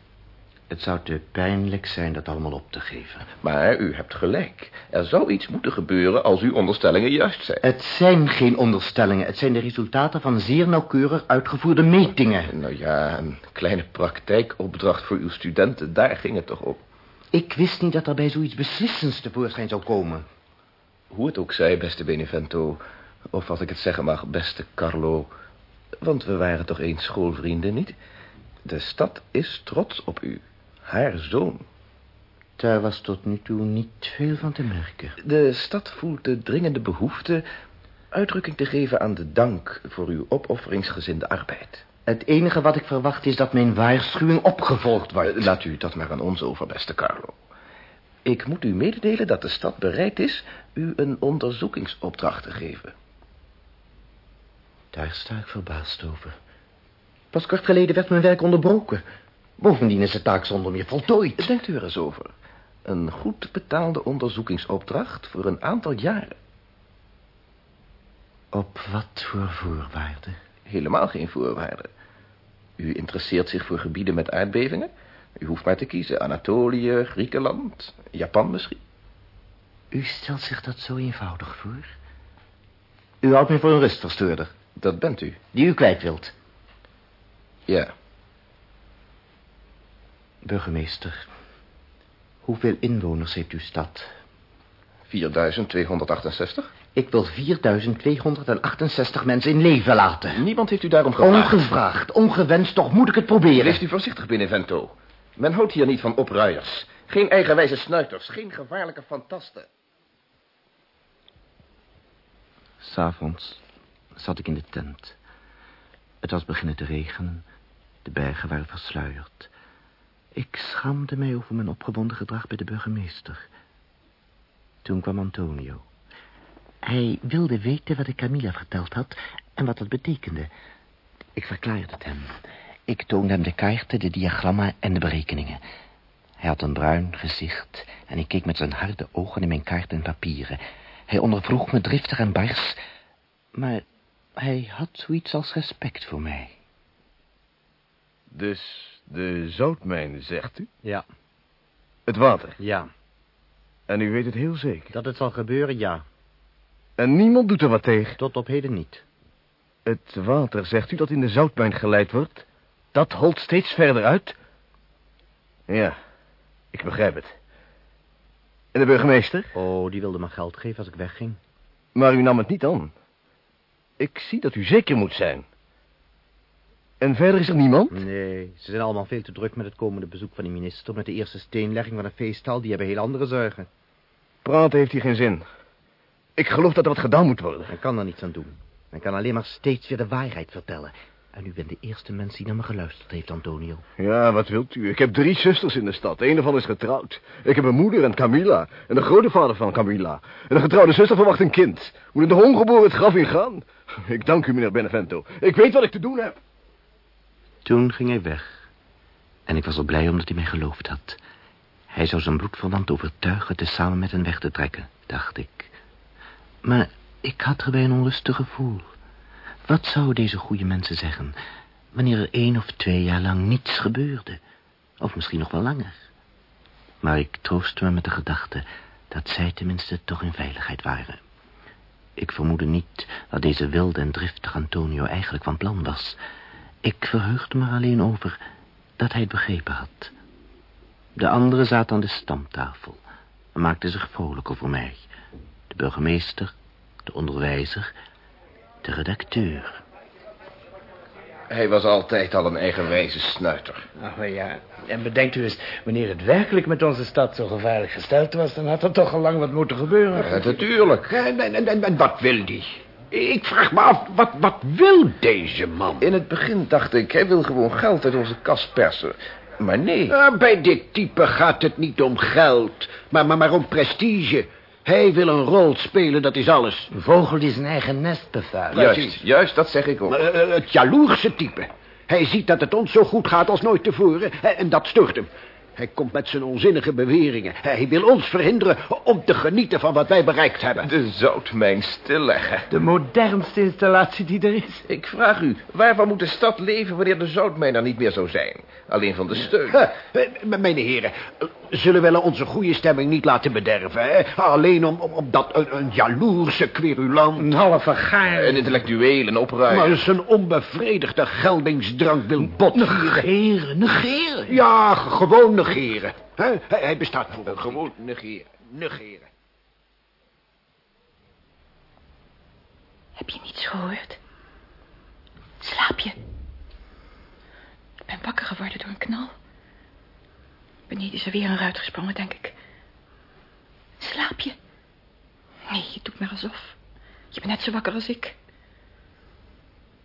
Het zou te pijnlijk zijn dat allemaal op te geven. Maar u hebt gelijk. Er zou iets moeten gebeuren als uw onderstellingen juist zijn. Het zijn geen onderstellingen. Het zijn de resultaten van zeer nauwkeurig uitgevoerde metingen. Nou ja, een kleine praktijkopdracht voor uw studenten, daar ging het toch om. Ik wist niet dat er bij zoiets beslissends tevoorschijn zou komen. Hoe het ook zij, beste Benevento, of wat ik het zeggen mag, beste Carlo... want we waren toch eens schoolvrienden, niet? De stad is trots op u, haar zoon. Daar was tot nu toe niet veel van te merken. De stad voelt de dringende behoefte uitdrukking te geven aan de dank voor uw opofferingsgezinde arbeid. Het enige wat ik verwacht is dat mijn waarschuwing opgevolgd wordt. Eh, Laat u dat maar aan ons over, beste Carlo. Ik moet u mededelen dat de stad bereid is u een onderzoekingsopdracht te geven. Daar sta ik verbaasd over. Pas kort geleden werd mijn werk onderbroken. Bovendien is de taak zonder meer voltooid. Denkt u er eens over. Een goed betaalde onderzoekingsopdracht voor een aantal jaren. Op wat voor voorwaarden? Helemaal geen voorwaarden. U interesseert zich voor gebieden met aardbevingen? U hoeft maar te kiezen. Anatolië, Griekenland, Japan misschien. U stelt zich dat zo eenvoudig voor? U houdt mij voor een rustverstoorder, Dat bent u. die u kwijt wilt. Ja. Burgemeester, hoeveel inwoners heeft uw stad? 4268. Ik wil 4268 mensen in leven laten. Niemand heeft u daarom gevraagd. Ongevraagd, ongewenst, toch moet ik het proberen. Leest u voorzichtig, Benevento. Men houdt hier niet van opruiers. Geen eigenwijze snuiters, geen gevaarlijke fantasten. S'avonds zat ik in de tent. Het was beginnen te regenen. De bergen waren versluierd. Ik schaamde mij over mijn opgewonden gedrag bij de burgemeester. Toen kwam Antonio. Hij wilde weten wat ik Camilla verteld had en wat dat betekende. Ik verklaarde het hem. Ik toonde hem de kaarten, de diagrammen en de berekeningen. Hij had een bruin gezicht en ik keek met zijn harde ogen in mijn kaarten en papieren. Hij ondervroeg me driftig en bars, maar hij had zoiets als respect voor mij. Dus de zoutmijn, zegt u? Ja, Het water. ja. En u weet het heel zeker. Dat het zal gebeuren, ja. En niemand doet er wat tegen. Tot op heden niet. Het water, zegt u, dat in de zoutmijn geleid wordt, dat holt steeds verder uit? Ja, ik begrijp het. En de burgemeester? Oh, die wilde me geld geven als ik wegging. Maar u nam het niet aan. Ik zie dat u zeker moet zijn. En verder is er niemand? Nee, ze zijn allemaal veel te druk met het komende bezoek van de minister... met de eerste steenlegging van een feesthal. Die hebben heel andere zorgen. Praten heeft hier geen zin. Ik geloof dat er wat gedaan moet worden. Men kan er niets aan doen. Men kan alleen maar steeds weer de waarheid vertellen. En u bent de eerste mens die naar me geluisterd heeft, Antonio. Ja, wat wilt u? Ik heb drie zusters in de stad. Een ervan is getrouwd. Ik heb een moeder en Camilla. En de grote vader van Camilla. En de getrouwde zuster verwacht een kind. Moet in de ongeboren het graf ingaan? Ik dank u, meneer Benevento. Ik weet wat ik te doen heb. Toen ging hij weg. En ik was al blij omdat hij mij geloofd had. Hij zou zijn bloedverwant overtuigen te samen met hen weg te trekken, dacht ik. Maar ik had erbij een onrustig gevoel. Wat zouden deze goede mensen zeggen... wanneer er één of twee jaar lang niets gebeurde? Of misschien nog wel langer. Maar ik troostte me met de gedachte... dat zij tenminste toch in veiligheid waren. Ik vermoedde niet dat deze wilde en driftige Antonio eigenlijk van plan was... Ik verheugde me alleen over dat hij het begrepen had. De anderen zaten aan de stamtafel en maakten zich vrolijk over mij. De burgemeester, de onderwijzer, de redacteur. Hij was altijd al een eigenwijze snuiter. Ach, maar ja. En bedenkt u eens, wanneer het werkelijk met onze stad zo gevaarlijk gesteld was... dan had er toch al lang wat moeten gebeuren. Ja, natuurlijk. En, en, en, en wat wil die? Ik vraag me af, wat, wat wil deze man? In het begin dacht ik, hij wil gewoon geld uit onze kas persen. Maar nee. Bij dit type gaat het niet om geld, maar, maar, maar om prestige. Hij wil een rol spelen, dat is alles. Een vogel die zijn eigen nest bevuilt. Juist, juist, dat zeg ik ook. Maar, eh, het jaloerse type. Hij ziet dat het ons zo goed gaat als nooit tevoren. En, en dat stoort hem. Hij komt met zijn onzinnige beweringen. Hij wil ons verhinderen om te genieten van wat wij bereikt hebben. De zoutmijn stilleggen. De modernste installatie die er is. Ik vraag u, waarvan moet de stad leven wanneer de zoutmijn er niet meer zou zijn? Alleen van de steun. Eh, m- Mijn heren, eh, zullen we onze goede stemming niet laten bederven, hè? Alleen om, om, omdat een, een jaloerse querulant... Een halve gaar... Een intellectueel, een opruimer. Maar zijn onbevredigde geldingsdrang wil botvieren. Negeren, negeren. Ja, gewoon negeren. hè? Hij, bestaat voor. Gewoon negeren, negeren. Heb je niets gehoord? Slaap je? Ik ben wakker geworden door een knal. Beneden is er weer een ruit gesprongen, denk ik. Slaap je? Nee, je doet maar alsof. Je bent net zo wakker als ik.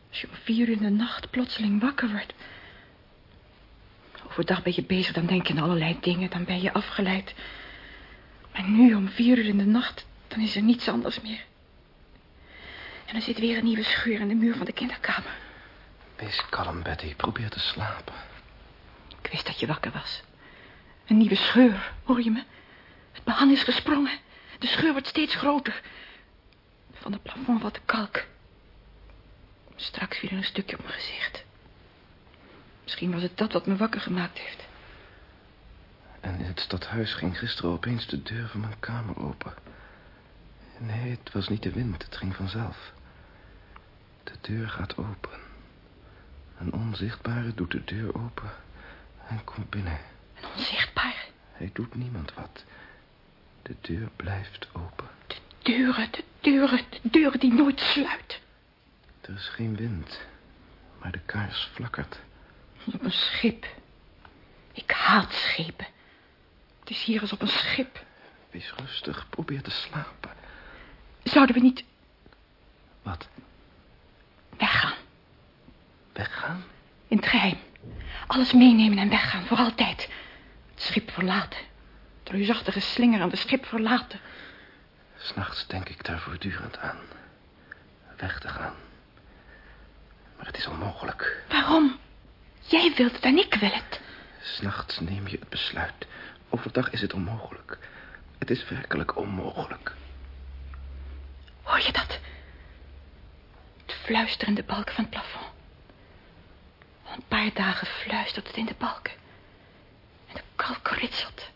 Als je om vier uur in de nacht plotseling wakker wordt. Overdag ben je bezig, dan denk je aan allerlei dingen. Dan ben je afgeleid. Maar nu om vier uur in de nacht, dan is er niets anders meer. En er zit weer een nieuwe scheur in de muur van de kinderkamer. Wees kalm, Betty. Probeer te slapen. Ik wist dat je wakker was. Een nieuwe scheur, hoor je me? Het behang is gesprongen. De scheur wordt steeds groter. Van het plafond wat kalk. Straks viel er een stukje op mijn gezicht. Misschien was het dat wat me wakker gemaakt heeft. En in het stadhuis ging gisteren opeens de deur van mijn kamer open. Nee, het was niet de wind, het ging vanzelf. De deur gaat open. Een onzichtbare doet de deur open en komt binnen. Een onzichtbare. Hij doet niemand wat. De deur blijft open. Deuren, de deuren, de deuren die nooit sluiten. Er is geen wind, maar de kaars flakkert. Op een schip. Ik haat schepen. Het is hier als op een schip. Wees rustig, probeer te slapen. Zouden we niet Wat, weggaan? weggaan? In het geheim. Alles meenemen en weggaan, voor altijd. Het schip verlaten. Het reusachtige slingerende schip verlaten. S'nachts denk ik daar voortdurend aan. Weg te gaan. Maar het is onmogelijk. Waarom? Jij wilt het en ik wil het. S'nachts neem je het besluit. Overdag is het onmogelijk. Het is werkelijk onmogelijk. Hoor je dat? Het fluisterende balken van het plafond. Al een paar dagen fluistert het in de balken. Kalk ritselt.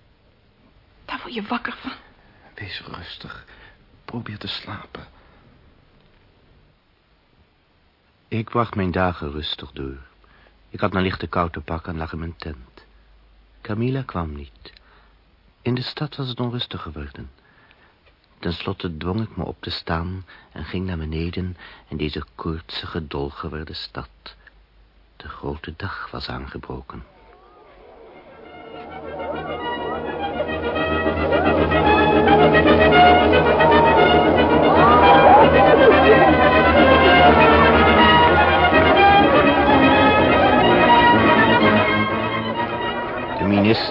Daar word je wakker van. Wees rustig. Probeer te slapen. Ik bracht mijn dagen rustig door. Ik had mijn lichte kou te pakken en lag in mijn tent. Camilla kwam niet. In de stad was het onrustig geworden. Ten slotte dwong ik me op te staan en ging naar beneden in deze koortsige, dolgewerde stad. De grote dag was aangebroken.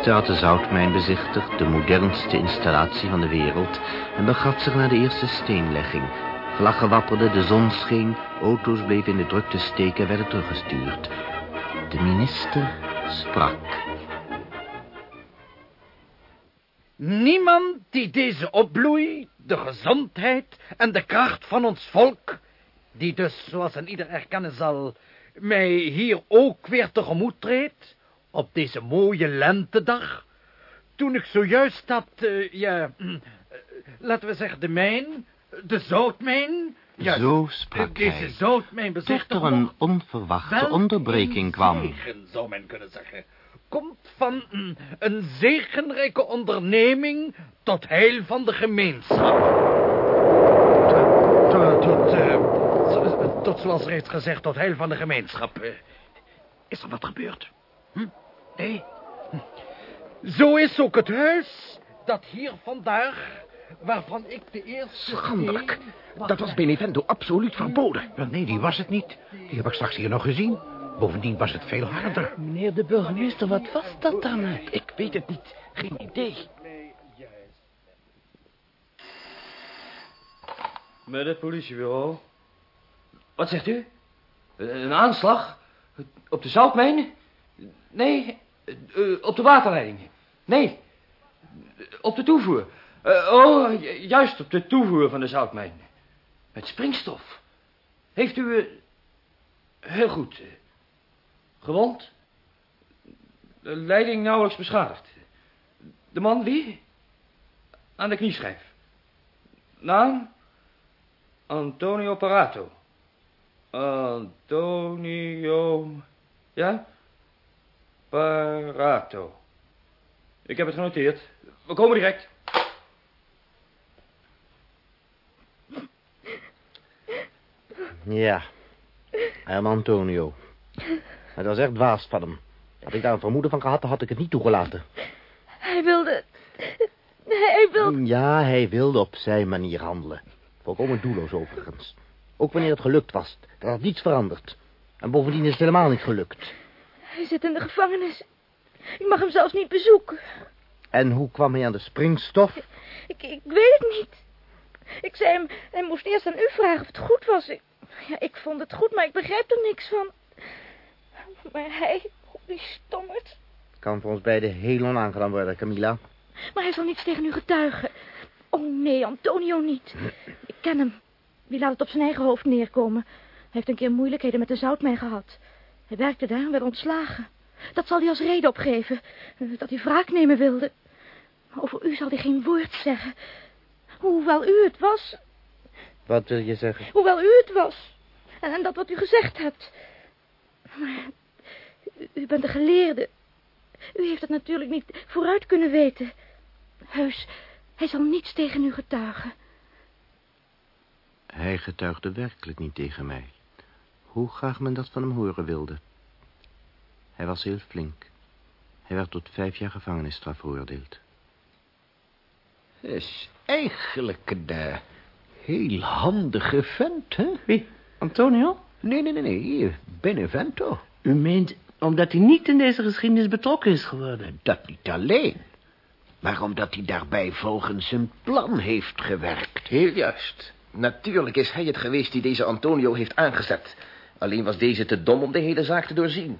Had de zoutmijn bezichtigd, de modernste installatie van de wereld, en begaf zich naar de eerste steenlegging. Vlaggen wapperden, de zon scheen, auto's bleven in de drukte steken en werden teruggestuurd. De minister sprak. Niemand die deze opbloei, de gezondheid en de kracht van ons volk, die dus, zoals een ieder erkennen zal, mij hier ook weer tegemoet treedt, op deze mooie lentedag, toen ik zojuist had, eh, ja, hm, eh, laten we zeggen de mijn, de zoutmijn, ja, Zo sprak deze hij. zoutmijn bezichtigd er een onverwachte onderbreking een kwam. zegen, zou men kunnen zeggen. Komt van mm, een zegenrijke onderneming tot heil van de gemeenschap. Tot, tot, eh, tot zoals reeds gezegd, tot heil van de gemeenschap. Eh, Is er wat gebeurd? Hm? Nee? Hm. Zo is ook het huis dat hier vandaag, waarvan ik de eerste... Schandelijk. steen- Dat was Benevento absoluut verboden. Wel, nee, die was het niet. Die heb ik straks hier nog gezien. Bovendien was het veel harder. Meneer de burgemeester, wat was dat dan? Ik weet het niet. Geen idee. Met het politiebureau. Wat zegt u? Een aanslag? Op de zoutmijn? Nee, eh, op de waterleiding. Nee, op de toevoer. Eh, oh, ju- juist op de toevoer van de zoutmijn. Met springstof. Heeft u... eh, heel goed. gewond? De leiding nauwelijks beschadigd. De man wie? Aan de knieschijf. Naam? Antonio Parato. Antonio... Ja? Parato. Ik heb het genoteerd. We komen direct. Ja, en Antonio. Het was echt dwaas van hem. Had ik daar een vermoeden van gehad, dan had ik het niet toegelaten. Hij wilde... Hij wilde... Ja, hij wilde op zijn manier handelen. Volkomen doelloos overigens. Ook wanneer het gelukt was. Er had niets veranderd. En bovendien is het helemaal niet gelukt. Hij zit in de gevangenis. Ik mag hem zelfs niet bezoeken. En hoe kwam hij aan de springstof? Ik, ik weet het niet. Ik zei hem, hij moest eerst aan u vragen of het goed was. Ik, ja, ik vond het goed, maar ik begrijp er niks van. Maar hij, oh, die stommerd. Kan voor ons beiden heel onaangenaam worden, Camilla. Maar hij zal niets tegen u getuigen. Oh nee, Antonio niet. Ik ken hem. Die laat het op zijn eigen hoofd neerkomen. Hij heeft een keer moeilijkheden met de zoutmijn gehad. Hij werkte daar en werd ontslagen. Dat zal hij als reden opgeven. eh, Dat hij wraak nemen wilde. Maar over u zal hij geen woord zeggen. Hoewel u het was, Wat wil je zeggen? hoewel u het was. En, en dat wat u gezegd hebt. Maar u, u bent een geleerde. U heeft het natuurlijk niet vooruit kunnen weten. Heus, hij zal niets tegen u getuigen. Hij getuigde werkelijk niet tegen mij. Hoe graag men dat van hem horen wilde. Hij was heel flink. Hij werd tot vijf jaar gevangenisstraf veroordeeld. Is eigenlijk een eh, heel handige vent, hè? Wie? Antonio? Nee, nee, nee, nee. Benevento. U meent omdat hij niet in deze geschiedenis betrokken is geworden? Dat niet alleen. Maar omdat hij daarbij volgens zijn plan heeft gewerkt. Heel juist. Natuurlijk is hij het geweest die deze Antonio heeft aangezet. Alleen was deze te dom om de hele zaak te doorzien.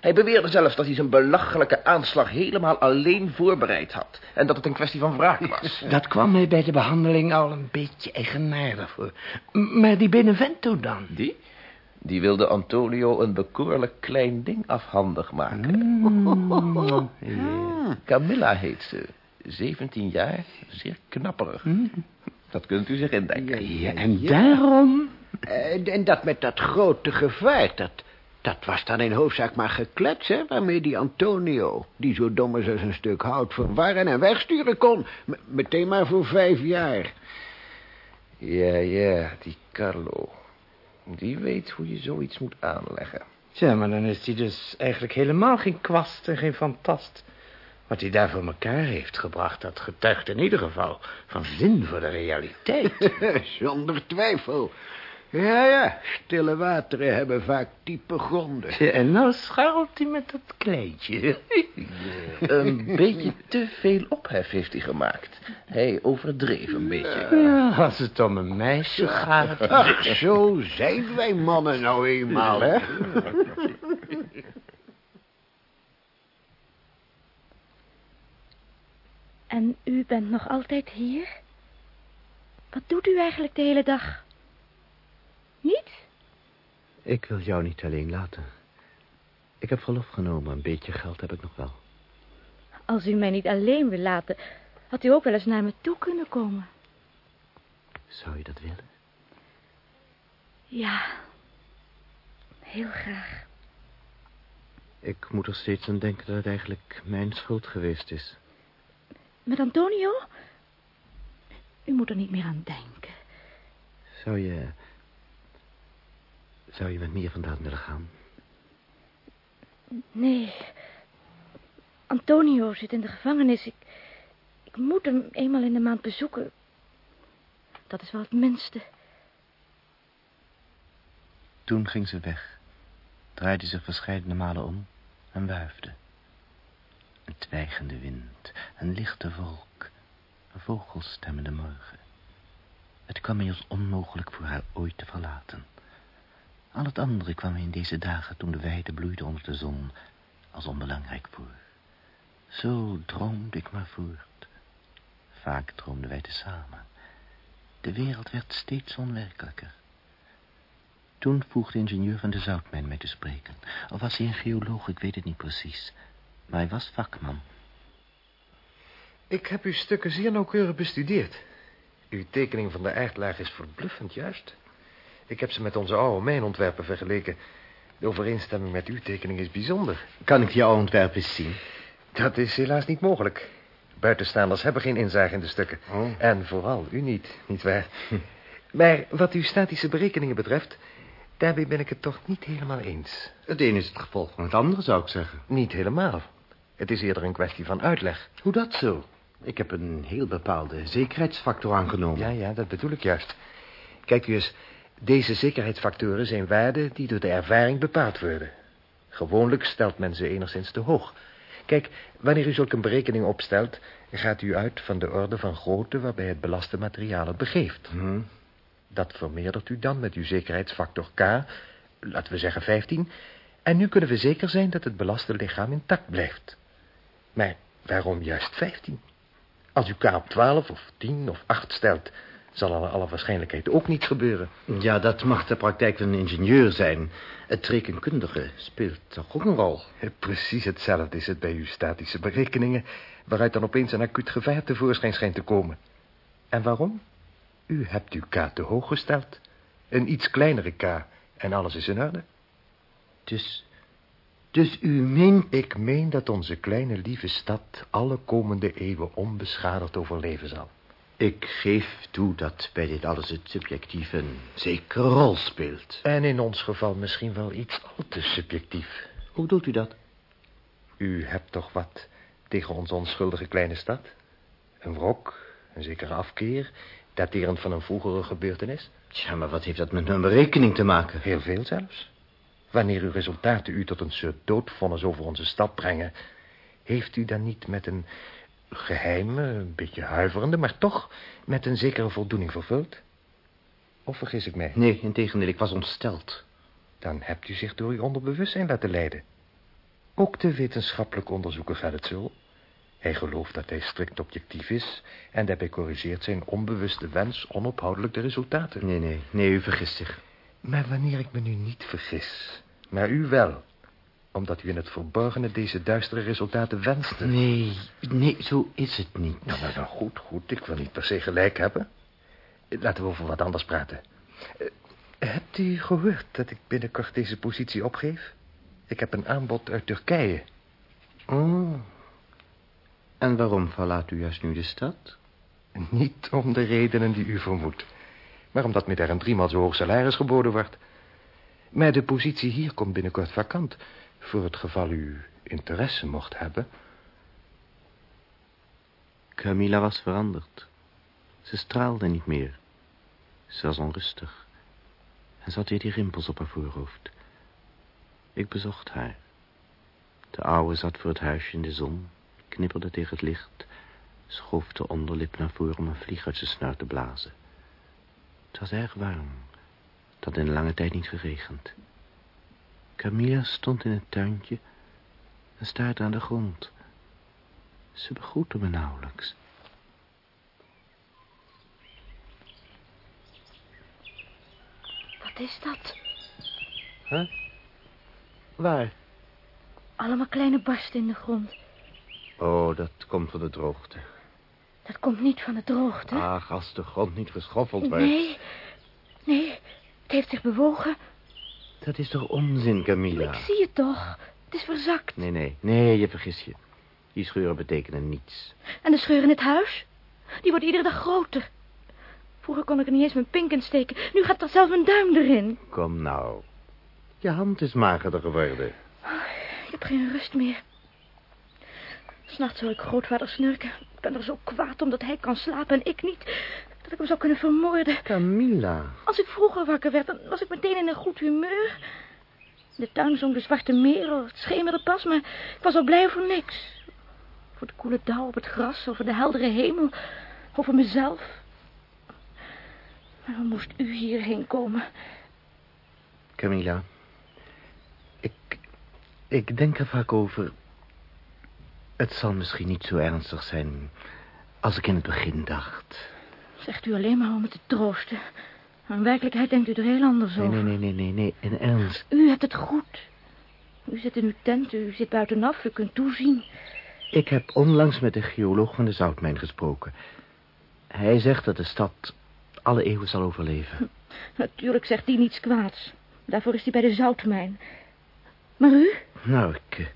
Hij beweerde zelfs dat hij zijn belachelijke aanslag helemaal alleen voorbereid had. En dat het een kwestie van wraak was. [laughs] Dat kwam mij bij de behandeling al een beetje eigenaardig voor. Maar die Benevento dan? Die? Die wilde Antonio een bekoorlijk klein ding afhandig maken. Mm. [laughs] Camilla heet ze. 17 jaar, zeer knapperig. Dat kunt u zich indenken. Ja, en daarom... eh, En dat met dat grote gevaar, dat, dat was dan in hoofdzaak maar geklets, hè... waarmee die Antonio, die zo dom is als een stuk hout... verwarren en wegsturen kon. M- meteen maar voor vijf jaar. Ja, ja, die Carlo. Die weet hoe je zoiets moet aanleggen. Tja, maar dan is hij dus eigenlijk helemaal geen kwast en geen fantast. Wat hij daar voor elkaar heeft gebracht, dat getuigt in ieder geval van zin voor de realiteit. [laughs] Zonder twijfel. Ja, ja, stille wateren hebben vaak diepe gronden. En nou scharrelt hij met dat kleedje. [laughs] Een beetje te veel ophef heeft hij gemaakt. Hij overdreef een beetje. Ja, als het om een meisje gaat. [laughs] Ach, zo zijn wij mannen nou eenmaal, hè? En u bent nog altijd hier? Wat doet u eigenlijk de hele dag? Niet? Ik wil jou niet alleen laten. Ik heb verlof genomen. Een beetje geld heb ik nog wel. Als u mij niet alleen wil laten, had u ook wel eens naar me toe kunnen komen. Zou je dat willen? Ja, heel graag. Ik moet er steeds aan denken dat het eigenlijk mijn schuld geweest is. Met Antonio? U moet er niet meer aan denken. Zou je... Zou je met me hier vandaan willen gaan? Nee. Antonio zit in de gevangenis. Ik, ik moet hem eenmaal in de maand bezoeken. Dat is wel het minste. Toen ging ze weg, draaide zich verscheidene malen om en wuifde. Een twijgende wind, een lichte wolk, een vogelstemmende morgen. Het kwam mij als onmogelijk voor haar ooit te verlaten. Al het andere kwam in deze dagen, toen de weide bloeide onder de zon, als onbelangrijk voor. Zo droomde ik maar voort. Vaak droomden wij tezamen. De wereld werd steeds onwerkelijker. Toen vroeg de ingenieur van de zoutmijn mij te spreken. Of was hij een geoloog, ik weet het niet precies. Maar hij was vakman. Ik heb uw stukken zeer nauwkeurig bestudeerd. Uw tekening van de aardlaag is verbluffend juist. Ik heb ze met onze oude mijnontwerpen vergeleken. De overeenstemming met uw tekening is bijzonder. Kan ik jouw ontwerp eens zien? Dat is helaas niet mogelijk. Buitenstaanders hebben geen inzage in de stukken. Oh. En vooral u niet, nietwaar? Maar wat uw statische berekeningen betreft... daarbij ben ik het toch niet helemaal eens. Het een is het gevolg van het andere, zou ik zeggen. Niet helemaal. Het is eerder een kwestie van uitleg. Hoe dat zo? Ik heb een heel bepaalde zekerheidsfactor aangenomen. Ja, ja, dat bedoel ik juist. Kijk u eens, deze zekerheidsfactoren zijn waarden die door de ervaring bepaald worden. Gewoonlijk stelt men ze enigszins te hoog. Kijk, wanneer u zulke een berekening opstelt, gaat u uit van de orde van grootte waarbij het belaste materiaal het begeeft. Hm. Dat vermeerdert u dan met uw zekerheidsfactor K, laten we zeggen 15, en nu kunnen we zeker zijn dat het belaste lichaam intact blijft. Maar waarom juist 15? Als u K op 12 of 10 of 8 stelt, zal naar alle waarschijnlijkheid ook niet gebeuren. Ja, dat mag de praktijk van een ingenieur zijn. Het rekenkundige speelt toch ook een rol. Eh, Precies hetzelfde is het bij uw statische berekeningen, waaruit dan opeens een acuut gevaar tevoorschijn schijnt te komen. En waarom? U hebt uw K te hoog gesteld. Een iets kleinere K En alles is in orde. Dus, dus u meent... Ik meen dat onze kleine lieve stad alle komende eeuwen onbeschadigd overleven zal. Ik geef toe dat bij dit alles het subjectief een zekere rol speelt. En in ons geval misschien wel iets al te subjectief. Hoe doet u dat? U hebt toch wat tegen onze onschuldige kleine stad? Een wrok, een zekere afkeer, daterend van een vroegere gebeurtenis? Tja, maar wat heeft dat met mijn berekening te maken? Heel veel zelfs. Wanneer uw resultaten u tot een soort doodvonnis over onze stad brengen... heeft u dan niet met een geheime, een beetje huiverende... maar toch met een zekere voldoening vervuld? Of vergis ik mij? Nee, integendeel, ik was ontsteld. Dan hebt u zich door uw onderbewustzijn laten leiden. Ook de wetenschappelijk onderzoeker gaat het zo. Hij gelooft dat hij strikt objectief is... en daarbij corrigeert zijn onbewuste wens onophoudelijk de resultaten. Nee, nee, nee, u vergist zich. Maar wanneer ik me nu niet vergis, maar u wel... omdat u in het verborgene deze duistere resultaten wenste... Nee, nee, zo is het niet. Nou, nou, nou, goed, goed. Ik wil niet per se gelijk hebben. Laten we over wat anders praten. Eh, hebt u gehoord dat ik binnenkort deze positie opgeef? Ik heb een aanbod uit Turkije. Oh. En waarom verlaat u juist nu de stad? Niet om de redenen die u vermoedt. Maar omdat me daar een driemaal zo hoog salaris geboden wordt. Maar de positie hier komt binnenkort vakant. Voor het geval u interesse mocht hebben. Camilla was veranderd. Ze straalde niet meer. Ze was onrustig. En had weer die rimpels op haar voorhoofd. Ik bezocht haar. De oude zat voor het huisje in de zon, knipperde tegen het licht... schoof de onderlip naar voren om een vlieg uit zijn snuit te blazen. Het was erg warm. Het had in lange tijd niet geregend. Camilla stond in het tuintje en staarde aan de grond. Ze begroette me nauwelijks. Wat is dat? Huh? Waar? Allemaal kleine barsten in de grond. Oh, dat komt van de droogte. Dat komt niet van de droogte. Ach, als de grond niet geschoffeld werd. Nee, nee, het heeft zich bewogen. Dat is toch onzin, Camilla? Ik zie het toch. Het is verzakt. Nee, nee, nee, je vergis je. Die scheuren betekenen niets. En de scheur in het huis? Die wordt iedere dag groter. Vroeger kon ik er niet eens mijn pink in steken. Nu gaat er zelf een duim erin. Kom nou. Je hand is magerder geworden. Ik heb geen rust meer. S'nachts hoor ik grootvader snurken. Ik ben er zo kwaad omdat hij kan slapen en ik niet. Dat ik hem zou kunnen vermoorden. Camilla. Als ik vroeger wakker werd, dan was ik meteen in een goed humeur. De tuin zong de zwarte merel. Het schemerde pas, maar ik was al blij voor niks. Voor de koele dauw op het gras, over de heldere hemel, over mezelf. Waarom moest u hierheen komen? Camilla. Ik... Ik denk er vaak over... Het zal misschien niet zo ernstig zijn... als ik in het begin dacht. Zegt u alleen maar om me te troosten. Maar in werkelijkheid denkt u er heel anders over. nee, nee, nee, nee, nee, in ernst. U hebt het goed. U zit in uw tent, u zit buitenaf, u kunt toezien. Ik heb onlangs met de geoloog van de zoutmijn gesproken. Hij zegt dat de stad alle eeuwen zal overleven. [laughs] Natuurlijk zegt die niets kwaads. Daarvoor is hij bij de zoutmijn. Maar u? Nou, ik... eh,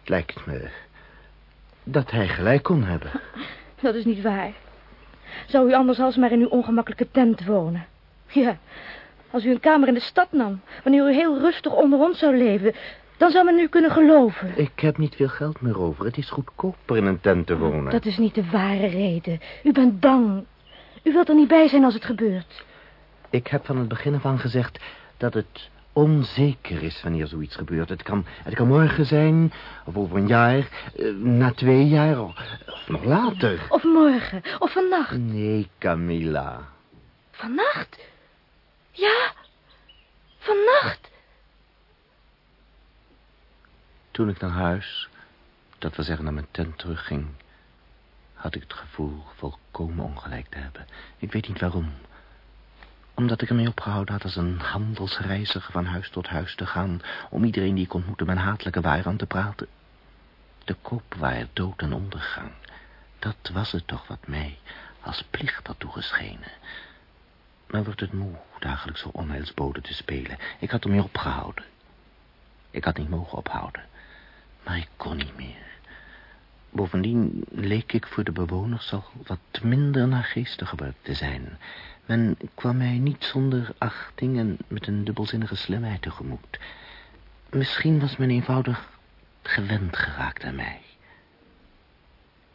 Het lijkt me... dat hij gelijk kon hebben. [laughs] Dat is niet waar. Zou u anders alsmaar in uw ongemakkelijke tent wonen? Ja, als u een kamer in de stad nam, wanneer u heel rustig onder ons zou leven, dan zou men u kunnen geloven. Ik heb niet veel geld meer over. Het is goedkoper in een tent te wonen. Dat is niet de ware reden. U bent bang. U wilt er niet bij zijn als het gebeurt. Ik heb van het begin af aan gezegd dat het onzeker is wanneer zoiets gebeurt. Het kan, het kan morgen zijn, of over een jaar, eh, na twee jaar, of, of nog later. Of morgen, of vannacht. Nee, Camilla. Vannacht? Ja, vannacht. Toen ik naar huis, dat wil zeggen naar mijn tent terugging... had ik het gevoel volkomen ongelijk te hebben. Ik weet niet waarom. Omdat ik ermee opgehouden had als een handelsreiziger van huis tot huis te gaan... om iedereen die ik ontmoette mijn hatelijke waar aan te praten. De koopwaar dood en ondergang. Dat was het toch wat mij als plicht had toegeschenen. Maar wordt het moe dagelijks zo onheilsbode te spelen. Ik had ermee opgehouden. Ik had niet mogen ophouden. Maar ik kon niet meer. Bovendien leek ik voor de bewoners al wat minder naargeestig te zijn. Men kwam mij niet zonder achting en met een dubbelzinnige slimheid tegemoet. Misschien was men eenvoudig gewend geraakt aan mij.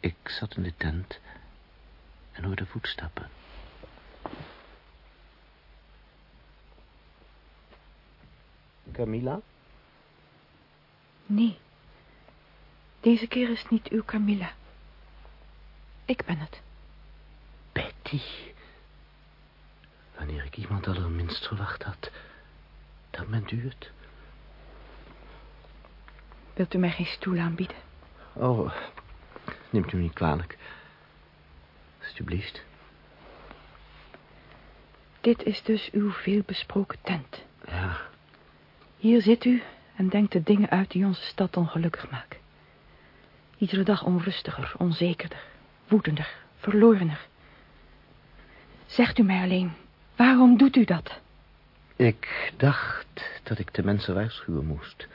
Ik zat in de tent en hoorde voetstappen. Camilla? Nee. Deze keer is het niet uw Camilla. Ik ben het. Betty. Wanneer ik iemand allerminst verwacht had, dan bent u het. Wilt u mij geen stoel aanbieden? Oh, neemt u me niet kwalijk. Alsjeblieft. Dit is dus uw veelbesproken tent. Ja. Hier zit u en denkt de dingen uit die onze stad ongelukkig maken. Iedere dag onrustiger, onzekerder, woedender, verlorener. Zegt u mij alleen, waarom doet u dat? Ik dacht dat ik de mensen waarschuwen moest.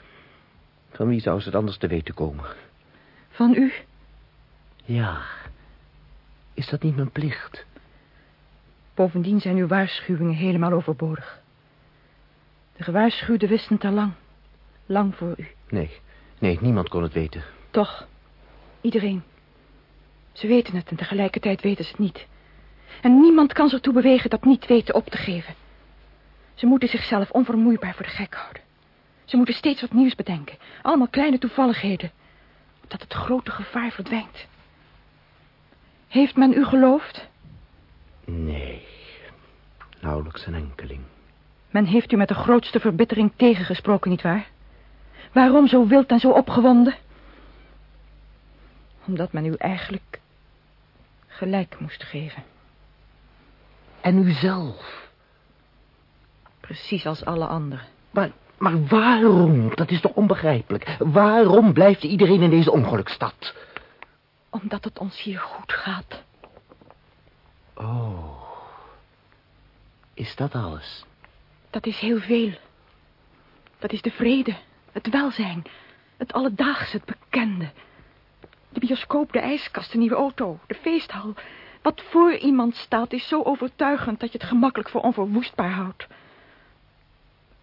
Van wie zou ze het anders te weten komen? Van u? Ja. Is dat niet mijn plicht? Bovendien zijn uw waarschuwingen helemaal overbodig. De gewaarschuwden wisten het al lang. Lang voor u. Nee, nee, niemand kon het weten. Toch, iedereen. Ze weten het en tegelijkertijd weten ze het niet. En niemand kan ze ertoe bewegen dat niet weten op te geven. Ze moeten zichzelf onvermoeibaar voor de gek houden. Ze moeten steeds wat nieuws bedenken. Allemaal kleine toevalligheden. Opdat het grote gevaar verdwijnt. Heeft men u geloofd? Nee, nauwelijks een enkeling. Men heeft u met de grootste verbittering tegengesproken, nietwaar? Waarom zo wild en zo opgewonden? Omdat men u eigenlijk gelijk moest geven. En u zelf? Precies als alle anderen. Maar, maar waarom? Dat is toch onbegrijpelijk? Waarom blijft iedereen in deze ongelukstad? Omdat het ons hier goed gaat. Oh. Is dat alles? Dat is heel veel. Dat is de vrede, het welzijn, het alledaagse, het bekende. De bioscoop, de ijskast, de nieuwe auto, de feesthal. Wat voor iemand staat is zo overtuigend dat je het gemakkelijk voor onverwoestbaar houdt.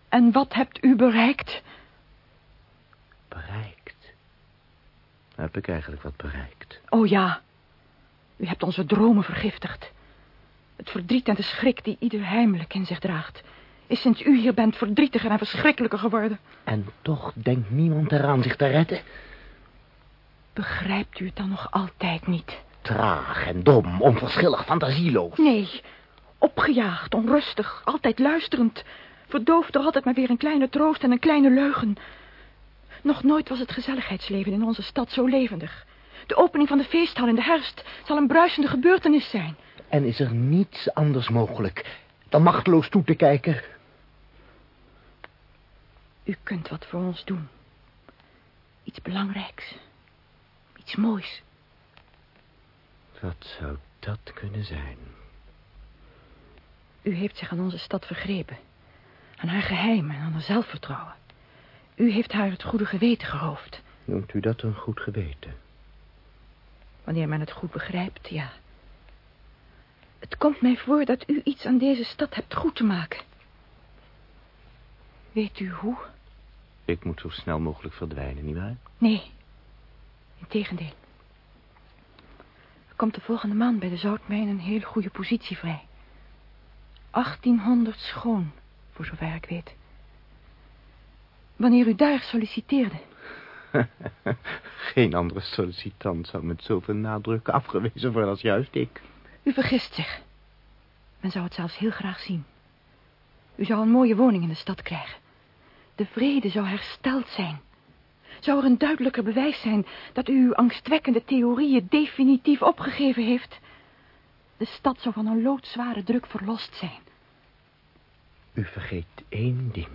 En wat hebt u bereikt? Bereikt? Heb ik eigenlijk wat bereikt? Oh ja, u hebt onze dromen vergiftigd. Het verdriet en de schrik die ieder heimelijk in zich draagt... is sinds u hier bent verdrietiger en verschrikkelijker geworden. En toch denkt niemand eraan zich te redden? Begrijpt u het dan nog altijd niet? Traag en dom, onverschillig, fantasieloos. Nee, opgejaagd, onrustig, altijd luisterend... verdoofd door altijd maar weer een kleine troost en een kleine leugen. Nog nooit was het gezelligheidsleven in onze stad zo levendig. De opening van de feesthal in de herfst zal een bruisende gebeurtenis zijn... En is er niets anders mogelijk dan machteloos toe te kijken? U kunt wat voor ons doen. Iets belangrijks. Iets moois. Wat zou dat kunnen zijn? U heeft zich aan onze stad vergrepen. Aan haar geheimen en aan haar zelfvertrouwen. U heeft haar het goede geweten geroofd. Noemt u dat een goed geweten? Wanneer men het goed begrijpt, ja. Het komt mij voor dat u iets aan deze stad hebt goed te maken. Weet u hoe? Ik moet zo snel mogelijk verdwijnen, nietwaar? Nee, integendeel. Komt de volgende maand bij de zoutmijn een hele goede positie vrij. 1800 schoon, voor zover ik weet. Wanneer u daar solliciteerde... [laughs] Geen andere sollicitant zou met zoveel nadruk afgewezen worden als juist ik. U vergist zich. Men zou het zelfs heel graag zien. U zou een mooie woning in de stad krijgen. De vrede zou hersteld zijn. Zou er een duidelijker bewijs zijn dat u uw angstwekkende theorieën definitief opgegeven heeft? De stad zou van een loodzware druk verlost zijn. U vergeet één ding.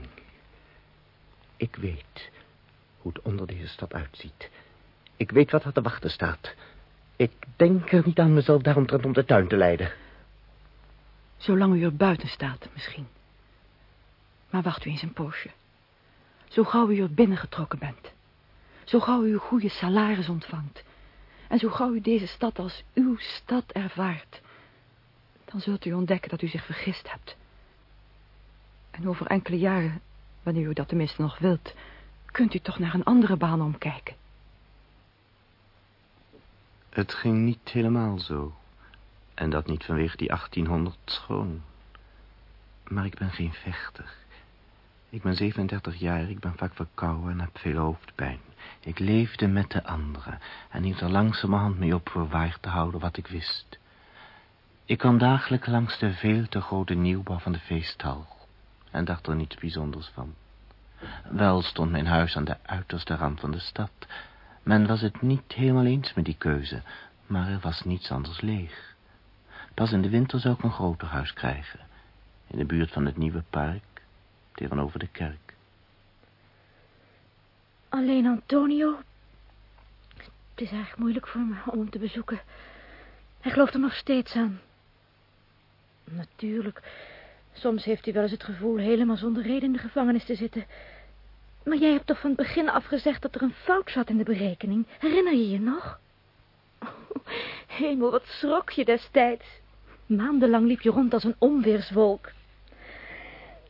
Ik weet hoe het onder deze stad uitziet. Ik weet wat er te wachten staat. Ik denk er niet aan mezelf daaromtrent om de tuin te leiden. Zolang u er buiten staat, misschien. Maar wacht u eens een poosje. Zo gauw u er binnengetrokken bent. Zo gauw u goede salaris ontvangt. En zo gauw u deze stad als uw stad ervaart. Dan zult u ontdekken dat u zich vergist hebt. En over enkele jaren, wanneer u dat tenminste nog wilt... kunt u toch naar een andere baan omkijken. Het ging niet helemaal zo. En dat niet vanwege die 1800 schoon. Maar ik ben geen vechter. Ik ben 37 jaar, ik ben vaak verkouden en heb veel hoofdpijn. Ik leefde met de anderen en hield er langzamerhand mee op voor te houden wat ik wist. Ik kwam dagelijks langs de veel te grote nieuwbouw van de feesthal en dacht er niets bijzonders van. Wel stond mijn huis aan de uiterste rand van de stad. Men was het niet helemaal eens met die keuze, maar er was niets anders leeg. Pas in de winter zou ik een groter huis krijgen, in de buurt van het nieuwe park, tegenover de kerk. Alleen Antonio... Het is erg moeilijk voor me om hem te bezoeken. Hij gelooft er nog steeds aan. Natuurlijk, soms heeft hij wel eens het gevoel helemaal zonder reden in de gevangenis te zitten. Maar jij hebt toch van het begin af gezegd dat er een fout zat in de berekening. Herinner je je nog? hemel, wat schrok je destijds. Maandenlang liep je rond als een onweerswolk.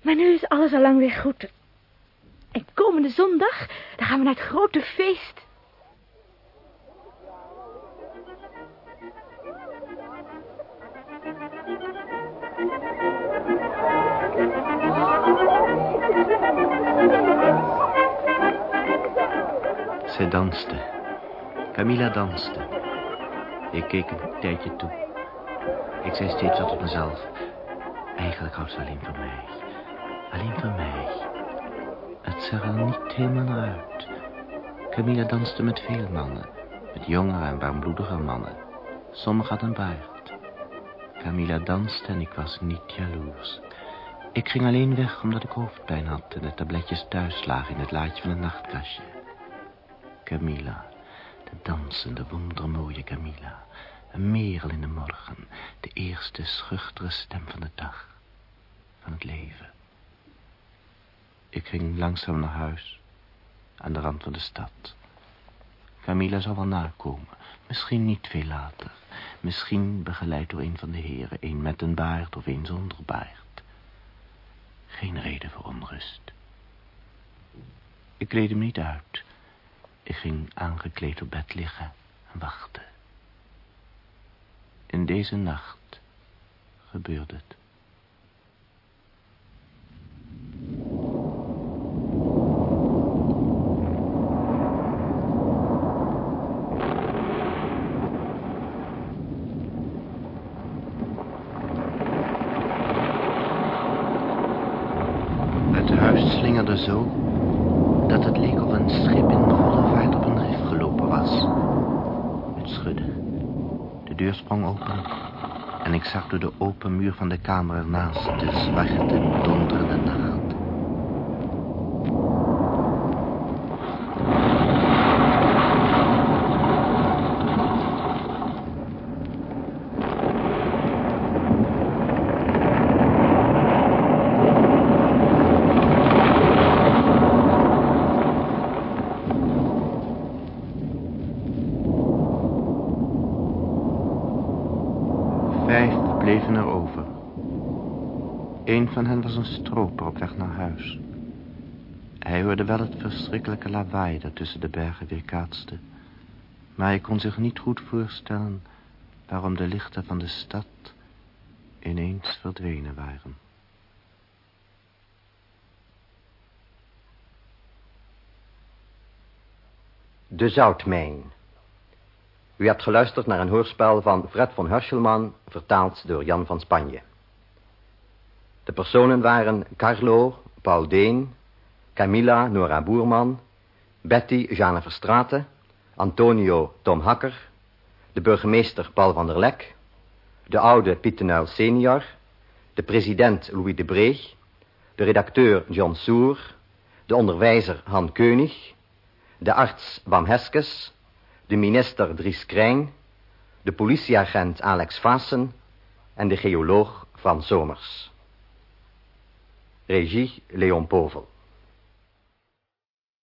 Maar nu is alles al lang weer goed. En komende zondag, dan gaan we naar het grote feest. Zij danste. Camilla danste. Ik keek een tijdje toe. Ik zei steeds wat op mezelf. Eigenlijk houdt ze alleen van mij. Alleen van mij. Het zag er niet helemaal uit. Camilla danste met veel mannen. Met jongere en warmbloedige mannen. Sommigen hadden baard. Camilla danste en ik was niet jaloers. Ik ging alleen weg omdat ik hoofdpijn had... en de tabletjes thuis lagen in het laadje van het nachtkastje. Camilla, de dansende, wondermooie Camilla. Een merel in de morgen, de eerste schuchtere stem van de dag. Van het leven. Ik ging langzaam naar huis, aan de rand van de stad. Camilla zou wel nakomen, misschien niet veel later. Misschien begeleid door een van de heren, een met een baard of een zonder baard. Geen reden voor onrust. Ik kleedde me niet uit. Ik ging aangekleed op bed liggen en wachten. In deze nacht gebeurde het. Het huis slingerde zo dat het leek of een schip in volle vaart op een rif gelopen was. Het schudde. De deur sprong open en ik zag door de open muur van de kamer ernaast de zwarte, donderende nacht. Vijf bleven er over. Een van hen was een stroper op weg naar huis. Hij hoorde wel het verschrikkelijke lawaai dat tussen de bergen weerkaatste. Maar hij kon zich niet goed voorstellen waarom de lichten van de stad ineens verdwenen waren. De Zoutmijn. U hebt geluisterd naar een hoorspel van Fred von Herschelman, vertaald door Jan van Spanje. De personen waren Carlo, Paul Deen, Camilla, Nora Boerman, Betty, Jeanne Verstraten, Antonio, Tom Hakker, de burgemeester Paul van der Lek, de oude Pietenuil senior, de president Louis de Breeg, de redacteur John Soer, de onderwijzer Han Keunig, de arts Wam Heskes, de minister Dries Krijn, de politieagent Alex Vassen, en de geoloog van Zomers. Regie Leon Povel.